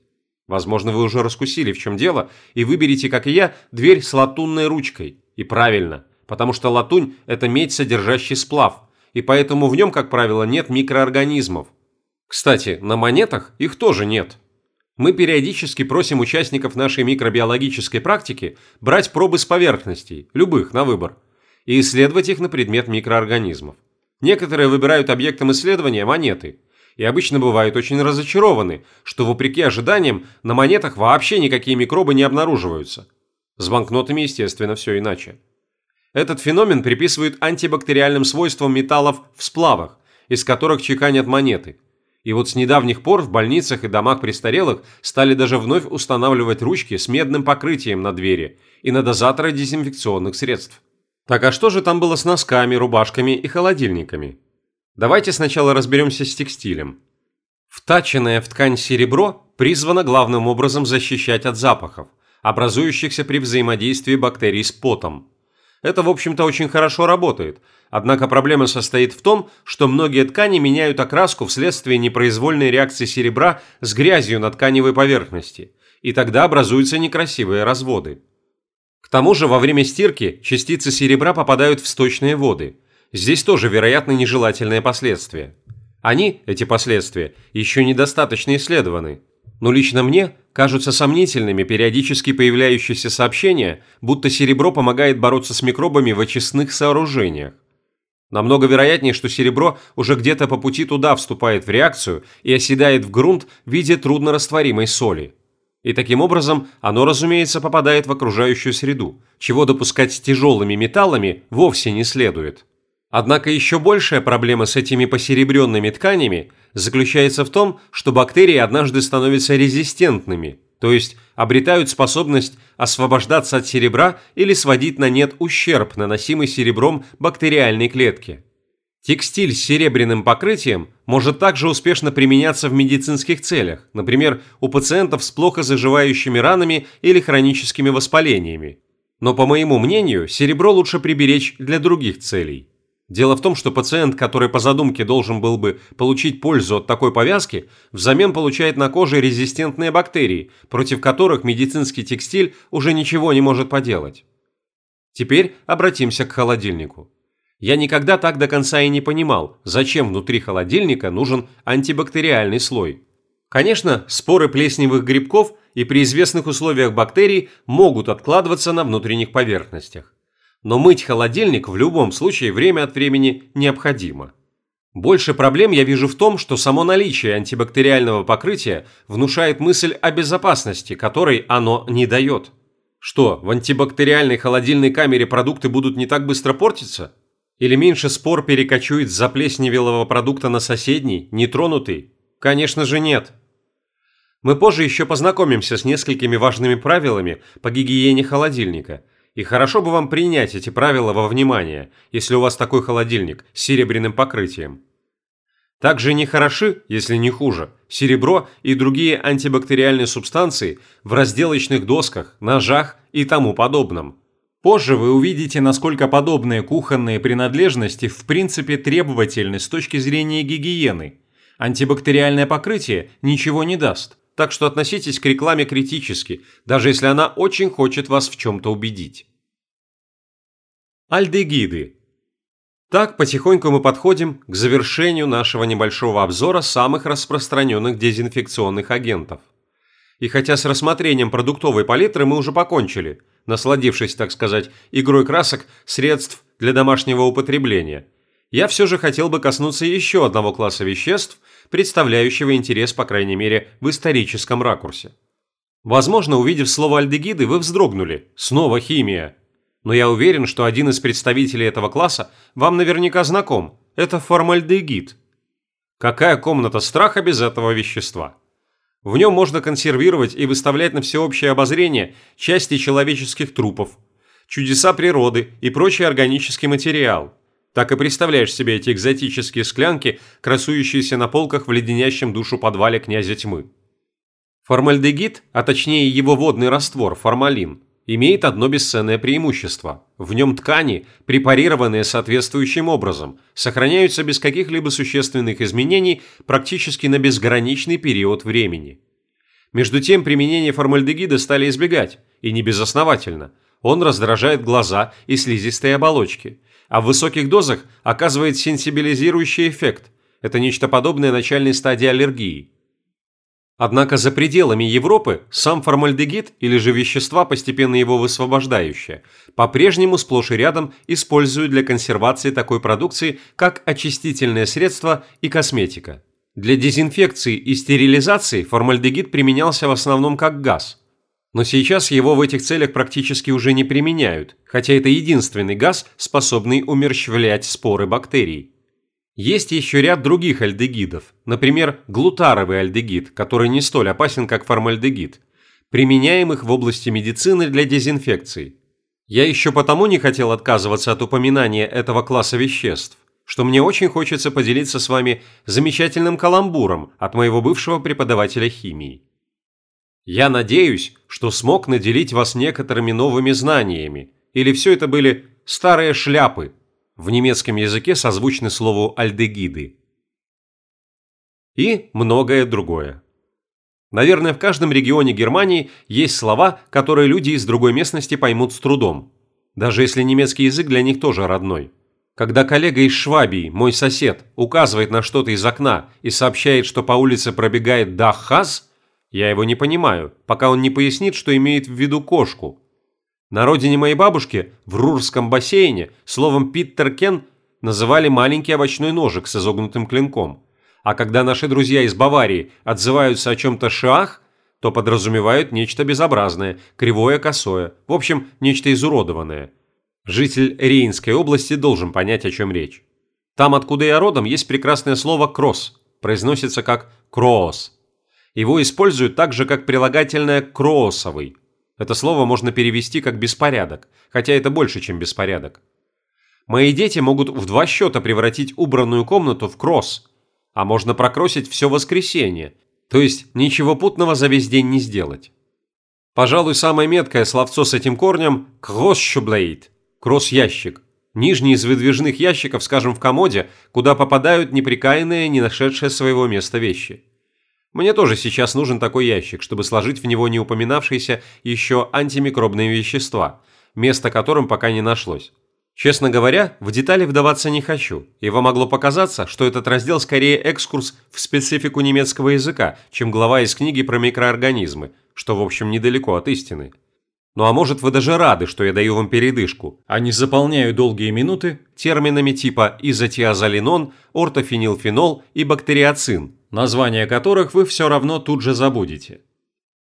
Возможно, вы уже раскусили, в чем дело, и выберете, как и я, дверь с латунной ручкой. И правильно, потому что латунь – это медь, содержащий сплав, и поэтому в нем, как правило, нет микроорганизмов. Кстати, на монетах их тоже нет. Мы периодически просим участников нашей микробиологической практики брать пробы с поверхностей, любых, на выбор, и исследовать их на предмет микроорганизмов. Некоторые выбирают объектом исследования монеты, и обычно бывают очень разочарованы, что вопреки ожиданиям на монетах вообще никакие микробы не обнаруживаются. С банкнотами, естественно, все иначе. Этот феномен приписывают антибактериальным свойствам металлов в сплавах, из которых чеканят монеты – и вот с недавних пор в больницах и домах престарелых стали даже вновь устанавливать ручки с медным покрытием на двери и на дозаторы дезинфекционных средств. Так а что же там было с носками, рубашками и холодильниками? Давайте сначала разберемся с текстилем. Втаченное в ткань серебро призвано главным образом защищать от запахов, образующихся при взаимодействии бактерий с потом. Это, в общем-то, очень хорошо работает, однако проблема состоит в том, что многие ткани меняют окраску вследствие непроизвольной реакции серебра с грязью на тканевой поверхности, и тогда образуются некрасивые разводы. К тому же во время стирки частицы серебра попадают в сточные воды. Здесь тоже вероятны нежелательные последствия. Они, эти последствия, еще недостаточно исследованы. Но лично мне кажутся сомнительными периодически появляющиеся сообщения, будто серебро помогает бороться с микробами в очистных сооружениях. Намного вероятнее, что серебро уже где-то по пути туда вступает в реакцию и оседает в грунт в виде труднорастворимой соли. И таким образом оно, разумеется, попадает в окружающую среду, чего допускать с тяжелыми металлами вовсе не следует. Однако еще большая проблема с этими посеребренными тканями заключается в том, что бактерии однажды становятся резистентными, то есть обретают способность освобождаться от серебра или сводить на нет ущерб, наносимый серебром бактериальной клетке. Текстиль с серебряным покрытием может также успешно применяться в медицинских целях, например, у пациентов с плохо заживающими ранами или хроническими воспалениями. Но, по моему мнению, серебро лучше приберечь для других целей. Дело в том, что пациент, который по задумке должен был бы получить пользу от такой повязки, взамен получает на коже резистентные бактерии, против которых медицинский текстиль уже ничего не может поделать. Теперь обратимся к холодильнику. Я никогда так до конца и не понимал, зачем внутри холодильника нужен антибактериальный слой. Конечно, споры плесневых грибков и при известных условиях бактерий могут откладываться на внутренних поверхностях но мыть холодильник в любом случае время от времени необходимо. Больше проблем я вижу в том, что само наличие антибактериального покрытия внушает мысль о безопасности, которой оно не дает. Что, в антибактериальной холодильной камере продукты будут не так быстро портиться? Или меньше спор перекочует с заплесневелого продукта на соседний, нетронутый? Конечно же нет. Мы позже еще познакомимся с несколькими важными правилами по гигиене холодильника – и хорошо бы вам принять эти правила во внимание, если у вас такой холодильник с серебряным покрытием. Также не хороши, если не хуже, серебро и другие антибактериальные субстанции в разделочных досках, ножах и тому подобном. Позже вы увидите, насколько подобные кухонные принадлежности в принципе требовательны с точки зрения гигиены. Антибактериальное покрытие ничего не даст, так что относитесь к рекламе критически, даже если она очень хочет вас в чем-то убедить. Альдегиды. Так потихоньку мы подходим к завершению нашего небольшого обзора самых распространенных дезинфекционных агентов. И хотя с рассмотрением продуктовой палитры мы уже покончили, насладившись, так сказать, игрой красок средств для домашнего употребления, я все же хотел бы коснуться еще одного класса веществ – представляющего интерес, по крайней мере, в историческом ракурсе. Возможно, увидев слово альдегиды, вы вздрогнули. Снова химия. Но я уверен, что один из представителей этого класса вам наверняка знаком. Это формальдегид. Какая комната страха без этого вещества? В нем можно консервировать и выставлять на всеобщее обозрение части человеческих трупов, чудеса природы и прочий органический материал – так и представляешь себе эти экзотические склянки, красующиеся на полках в леденящем душу подвале князя тьмы. Формальдегид, а точнее его водный раствор, формалин, имеет одно бесценное преимущество. В нем ткани, препарированные соответствующим образом, сохраняются без каких-либо существенных изменений практически на безграничный период времени. Между тем применение формальдегида стали избегать, и не безосновательно. Он раздражает глаза и слизистые оболочки – а в высоких дозах оказывает сенсибилизирующий эффект. Это нечто подобное начальной стадии аллергии. Однако за пределами Европы сам формальдегид или же вещества, постепенно его высвобождающие, по-прежнему сплошь и рядом используют для консервации такой продукции, как очистительное средство и косметика. Для дезинфекции и стерилизации формальдегид применялся в основном как газ – но сейчас его в этих целях практически уже не применяют, хотя это единственный газ, способный умерщвлять споры бактерий. Есть еще ряд других альдегидов, например, глутаровый альдегид, который не столь опасен, как формальдегид, применяемых в области медицины для дезинфекции. Я еще потому не хотел отказываться от упоминания этого класса веществ, что мне очень хочется поделиться с вами замечательным каламбуром от моего бывшего преподавателя химии. Я надеюсь, что смог наделить вас некоторыми новыми знаниями, или все это были старые шляпы, в немецком языке созвучны слову альдегиды. И многое другое. Наверное, в каждом регионе Германии есть слова, которые люди из другой местности поймут с трудом, даже если немецкий язык для них тоже родной. Когда коллега из Швабии, мой сосед, указывает на что-то из окна и сообщает, что по улице пробегает Дахаз, я его не понимаю, пока он не пояснит, что имеет в виду кошку. На родине моей бабушки, в Рурском бассейне, словом «питтеркен» называли маленький овощной ножик с изогнутым клинком. А когда наши друзья из Баварии отзываются о чем-то «шах», то подразумевают нечто безобразное, кривое, косое, в общем, нечто изуродованное – Житель Рейнской области должен понять, о чем речь. Там, откуда я родом, есть прекрасное слово «кросс», произносится как «кросс». Его используют так же, как прилагательное «кроссовый». Это слово можно перевести как «беспорядок», хотя это больше, чем беспорядок. Мои дети могут в два счета превратить убранную комнату в кросс, а можно прокросить все воскресенье, то есть ничего путного за весь день не сделать. Пожалуй, самое меткое словцо с этим корнем – «кроссшублейт», кросс-ящик. Нижний из выдвижных ящиков, скажем, в комоде, куда попадают неприкаянные, не нашедшие своего места вещи. Мне тоже сейчас нужен такой ящик, чтобы сложить в него не упоминавшиеся еще антимикробные вещества, место которым пока не нашлось. Честно говоря, в детали вдаваться не хочу, и вам могло показаться, что этот раздел скорее экскурс в специфику немецкого языка, чем глава из книги про микроорганизмы, что, в общем, недалеко от истины. Ну а может вы даже рады, что я даю вам передышку, а не заполняю долгие минуты терминами типа изотиазолинон, ортофенилфенол и бактериоцин, названия которых вы все равно тут же забудете.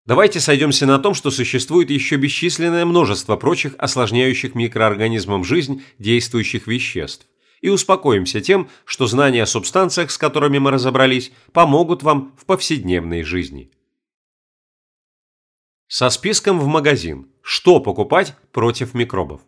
Давайте сойдемся на том, что существует еще бесчисленное множество прочих осложняющих микроорганизмам жизнь действующих веществ, и успокоимся тем, что знания о субстанциях, с которыми мы разобрались, помогут вам в повседневной жизни. Со списком в магазин. Что покупать против микробов?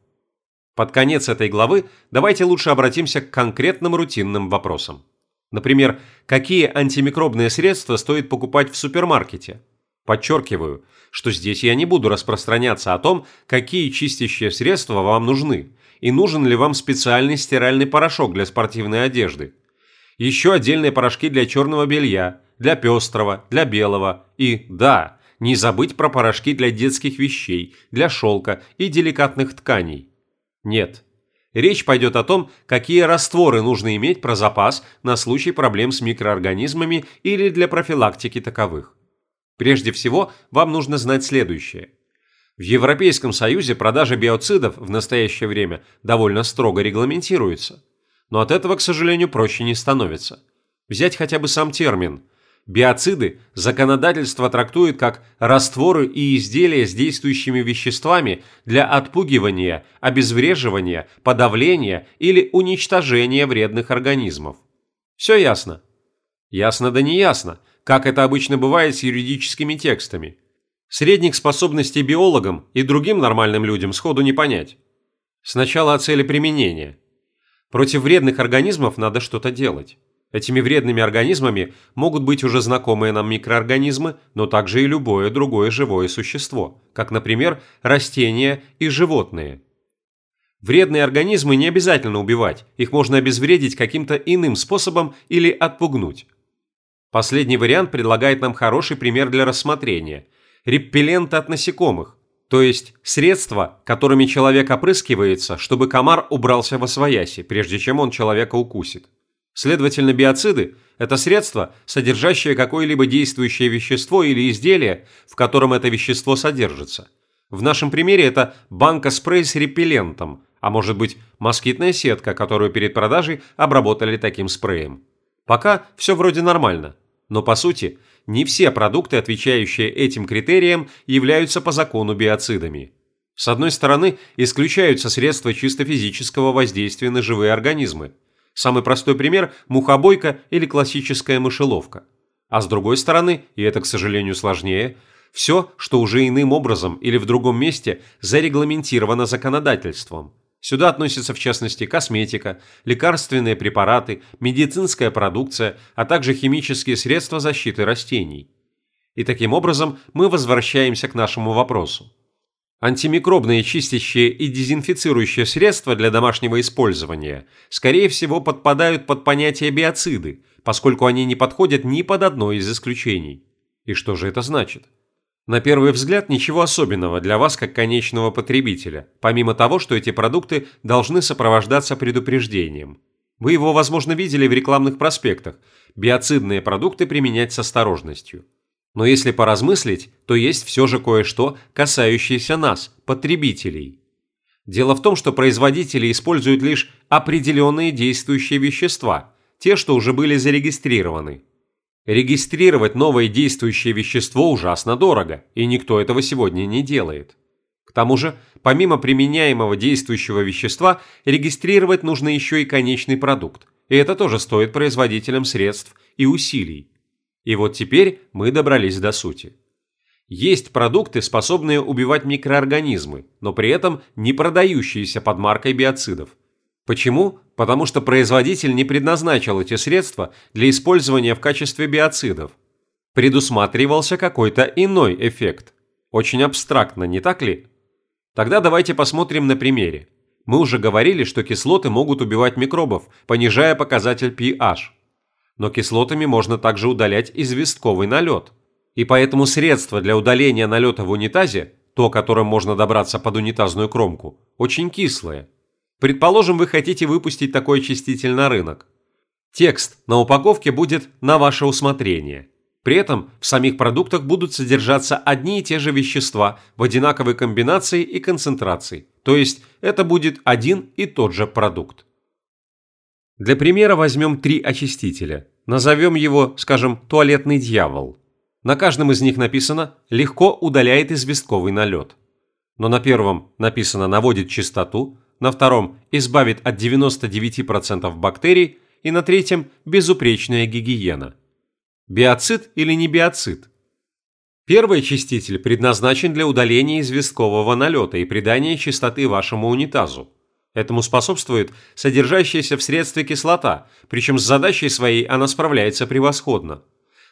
Под конец этой главы давайте лучше обратимся к конкретным рутинным вопросам. Например, какие антимикробные средства стоит покупать в супермаркете? Подчеркиваю, что здесь я не буду распространяться о том, какие чистящие средства вам нужны и нужен ли вам специальный стиральный порошок для спортивной одежды. Еще отдельные порошки для черного белья, для пестрого, для белого и, да, не забыть про порошки для детских вещей, для шелка и деликатных тканей. Нет. Речь пойдет о том, какие растворы нужно иметь про запас на случай проблем с микроорганизмами или для профилактики таковых. Прежде всего, вам нужно знать следующее. В Европейском Союзе продажа биоцидов в настоящее время довольно строго регламентируется. Но от этого, к сожалению, проще не становится. Взять хотя бы сам термин – Биоциды законодательство трактует как растворы и изделия с действующими веществами для отпугивания, обезвреживания, подавления или уничтожения вредных организмов. Все ясно? Ясно да не ясно, как это обычно бывает с юридическими текстами. Средних способностей биологам и другим нормальным людям сходу не понять. Сначала о цели применения. Против вредных организмов надо что-то делать. Этими вредными организмами могут быть уже знакомые нам микроорганизмы, но также и любое другое живое существо, как, например, растения и животные. Вредные организмы не обязательно убивать, их можно обезвредить каким-то иным способом или отпугнуть. Последний вариант предлагает нам хороший пример для рассмотрения – репелленты от насекомых, то есть средства, которыми человек опрыскивается, чтобы комар убрался во свояси, прежде чем он человека укусит. Следовательно, биоциды – это средство, содержащее какое-либо действующее вещество или изделие, в котором это вещество содержится. В нашем примере это банка-спрей с репеллентом, а может быть москитная сетка, которую перед продажей обработали таким спреем. Пока все вроде нормально, но по сути не все продукты, отвечающие этим критериям, являются по закону биоцидами. С одной стороны, исключаются средства чисто физического воздействия на живые организмы – Самый простой пример – мухобойка или классическая мышеловка. А с другой стороны, и это, к сожалению, сложнее, все, что уже иным образом или в другом месте зарегламентировано законодательством. Сюда относятся в частности косметика, лекарственные препараты, медицинская продукция, а также химические средства защиты растений. И таким образом мы возвращаемся к нашему вопросу. Антимикробные чистящие и дезинфицирующие средства для домашнего использования, скорее всего, подпадают под понятие биоциды, поскольку они не подходят ни под одно из исключений. И что же это значит? На первый взгляд ничего особенного для вас как конечного потребителя, помимо того, что эти продукты должны сопровождаться предупреждением. Вы его, возможно, видели в рекламных проспектах. Биоцидные продукты применять с осторожностью. Но если поразмыслить, то есть все же кое-что, касающееся нас, потребителей. Дело в том, что производители используют лишь определенные действующие вещества, те, что уже были зарегистрированы. Регистрировать новое действующее вещество ужасно дорого, и никто этого сегодня не делает. К тому же, помимо применяемого действующего вещества, регистрировать нужно еще и конечный продукт, и это тоже стоит производителям средств и усилий. И вот теперь мы добрались до сути. Есть продукты, способные убивать микроорганизмы, но при этом не продающиеся под маркой биоцидов. Почему? Потому что производитель не предназначил эти средства для использования в качестве биоцидов. Предусматривался какой-то иной эффект. Очень абстрактно, не так ли? Тогда давайте посмотрим на примере. Мы уже говорили, что кислоты могут убивать микробов, понижая показатель pH но кислотами можно также удалять известковый налет. И поэтому средство для удаления налета в унитазе, то, которым можно добраться под унитазную кромку, очень кислое. Предположим, вы хотите выпустить такой очиститель на рынок. Текст на упаковке будет на ваше усмотрение. При этом в самих продуктах будут содержаться одни и те же вещества в одинаковой комбинации и концентрации, то есть это будет один и тот же продукт. Для примера возьмем три очистителя. Назовем его, скажем, туалетный дьявол. На каждом из них написано «легко удаляет известковый налет». Но на первом написано «наводит чистоту», на втором «избавит от 99% бактерий» и на третьем «безупречная гигиена». Биоцид или не биоцид? Первый очиститель предназначен для удаления известкового налета и придания чистоты вашему унитазу. Этому способствует содержащаяся в средстве кислота, причем с задачей своей она справляется превосходно.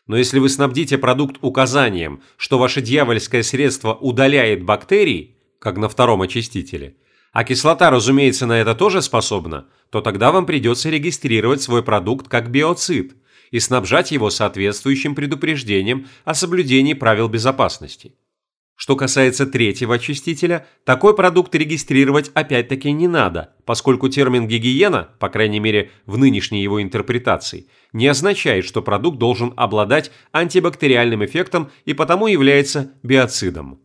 Но если вы снабдите продукт указанием, что ваше дьявольское средство удаляет бактерии, как на втором очистителе, а кислота, разумеется, на это тоже способна, то тогда вам придется регистрировать свой продукт как биоцид и снабжать его соответствующим предупреждением о соблюдении правил безопасности. Что касается третьего очистителя, такой продукт регистрировать опять-таки не надо, поскольку термин «гигиена», по крайней мере в нынешней его интерпретации, не означает, что продукт должен обладать антибактериальным эффектом и потому является биоцидом.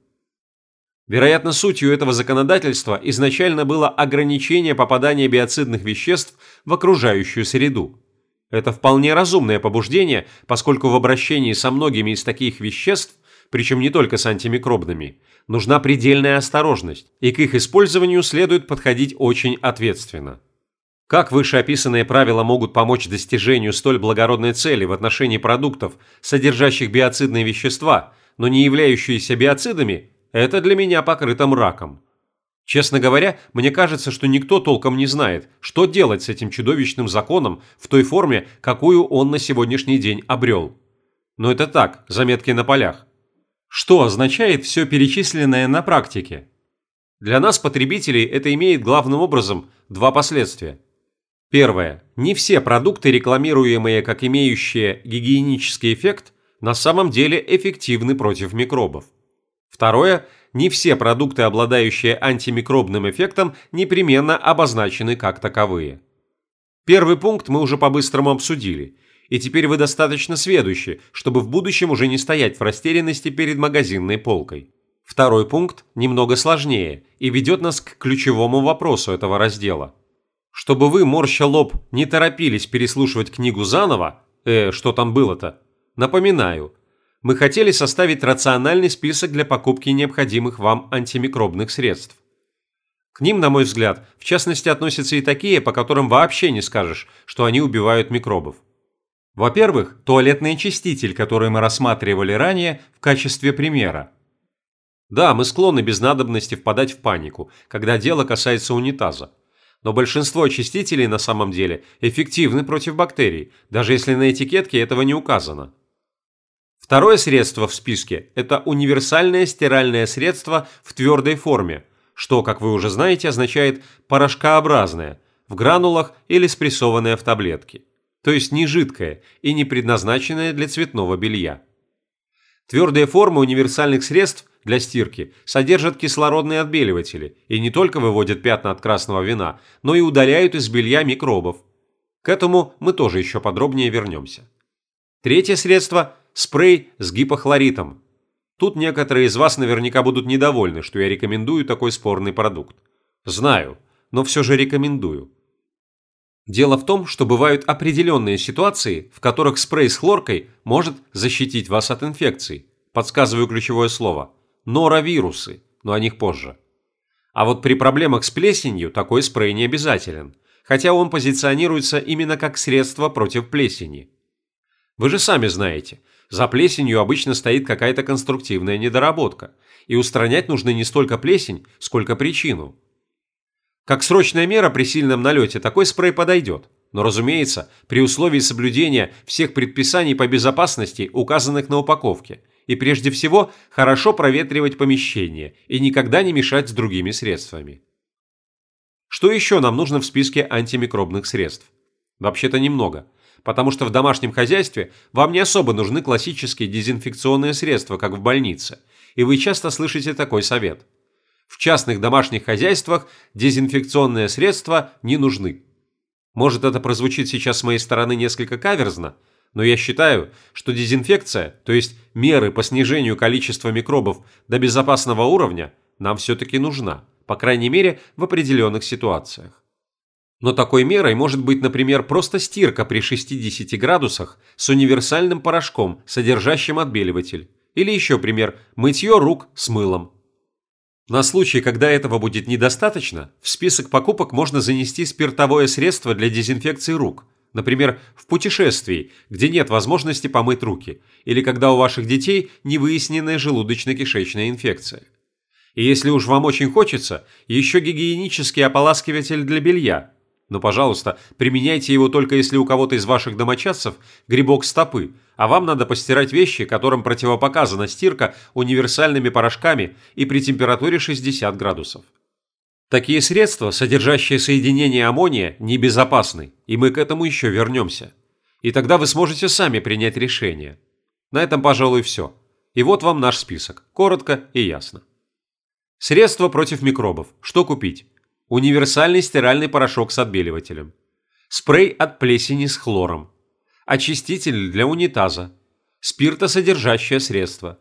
Вероятно, сутью этого законодательства изначально было ограничение попадания биоцидных веществ в окружающую среду. Это вполне разумное побуждение, поскольку в обращении со многими из таких веществ причем не только с антимикробными, нужна предельная осторожность, и к их использованию следует подходить очень ответственно. Как вышеописанные правила могут помочь достижению столь благородной цели в отношении продуктов, содержащих биоцидные вещества, но не являющиеся биоцидами, это для меня покрыто мраком. Честно говоря, мне кажется, что никто толком не знает, что делать с этим чудовищным законом в той форме, какую он на сегодняшний день обрел. Но это так, заметки на полях. Что означает все перечисленное на практике? Для нас, потребителей, это имеет главным образом два последствия. Первое. Не все продукты, рекламируемые как имеющие гигиенический эффект, на самом деле эффективны против микробов. Второе. Не все продукты, обладающие антимикробным эффектом, непременно обозначены как таковые. Первый пункт мы уже по-быстрому обсудили – и теперь вы достаточно сведущи, чтобы в будущем уже не стоять в растерянности перед магазинной полкой. Второй пункт немного сложнее и ведет нас к ключевому вопросу этого раздела. Чтобы вы, морща лоб, не торопились переслушивать книгу заново, э, что там было-то, напоминаю, мы хотели составить рациональный список для покупки необходимых вам антимикробных средств. К ним, на мой взгляд, в частности относятся и такие, по которым вообще не скажешь, что они убивают микробов. Во-первых, туалетный очиститель, который мы рассматривали ранее в качестве примера. Да, мы склонны без надобности впадать в панику, когда дело касается унитаза. Но большинство очистителей на самом деле эффективны против бактерий, даже если на этикетке этого не указано. Второе средство в списке – это универсальное стиральное средство в твердой форме, что, как вы уже знаете, означает порошкообразное, в гранулах или спрессованное в таблетки, то есть не жидкое и не предназначенное для цветного белья. Твердые формы универсальных средств для стирки содержат кислородные отбеливатели и не только выводят пятна от красного вина, но и удаляют из белья микробов. К этому мы тоже еще подробнее вернемся. Третье средство – спрей с гипохлоритом. Тут некоторые из вас наверняка будут недовольны, что я рекомендую такой спорный продукт. Знаю, но все же рекомендую. Дело в том, что бывают определенные ситуации, в которых спрей с хлоркой может защитить вас от инфекций. Подсказываю ключевое слово. Норовирусы, но о них позже. А вот при проблемах с плесенью такой спрей не обязателен, хотя он позиционируется именно как средство против плесени. Вы же сами знаете, за плесенью обычно стоит какая-то конструктивная недоработка, и устранять нужно не столько плесень, сколько причину. Как срочная мера при сильном налете такой спрей подойдет, но, разумеется, при условии соблюдения всех предписаний по безопасности, указанных на упаковке, и прежде всего хорошо проветривать помещение и никогда не мешать с другими средствами. Что еще нам нужно в списке антимикробных средств? Вообще-то немного – потому что в домашнем хозяйстве вам не особо нужны классические дезинфекционные средства, как в больнице, и вы часто слышите такой совет. В частных домашних хозяйствах дезинфекционные средства не нужны. Может это прозвучит сейчас с моей стороны несколько каверзно, но я считаю, что дезинфекция, то есть меры по снижению количества микробов до безопасного уровня, нам все-таки нужна, по крайней мере в определенных ситуациях. Но такой мерой может быть, например, просто стирка при 60 градусах с универсальным порошком, содержащим отбеливатель. Или еще пример – мытье рук с мылом. На случай, когда этого будет недостаточно, в список покупок можно занести спиртовое средство для дезинфекции рук. Например, в путешествии, где нет возможности помыть руки, или когда у ваших детей невыясненная желудочно-кишечная инфекция. И если уж вам очень хочется, еще гигиенический ополаскиватель для белья – но, пожалуйста, применяйте его только если у кого-то из ваших домочадцев грибок стопы, а вам надо постирать вещи, которым противопоказана стирка универсальными порошками и при температуре 60 градусов. Такие средства, содержащие соединение аммония, небезопасны, и мы к этому еще вернемся. И тогда вы сможете сами принять решение. На этом, пожалуй, все. И вот вам наш список. Коротко и ясно. Средства против микробов. Что купить? универсальный стиральный порошок с отбеливателем, спрей от плесени с хлором, очиститель для унитаза, спиртосодержащее средство,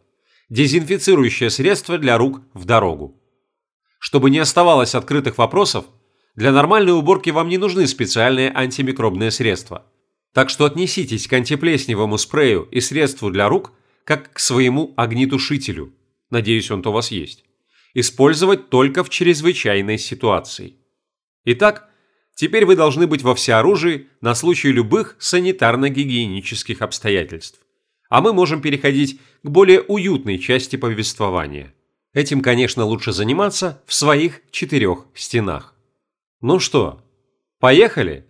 дезинфицирующее средство для рук в дорогу. Чтобы не оставалось открытых вопросов, для нормальной уборки вам не нужны специальные антимикробные средства. Так что отнеситесь к антиплесневому спрею и средству для рук как к своему огнетушителю. Надеюсь, он-то у вас есть использовать только в чрезвычайной ситуации. Итак, теперь вы должны быть во всеоружии на случай любых санитарно-гигиенических обстоятельств. А мы можем переходить к более уютной части повествования. Этим, конечно, лучше заниматься в своих четырех стенах. Ну что, поехали?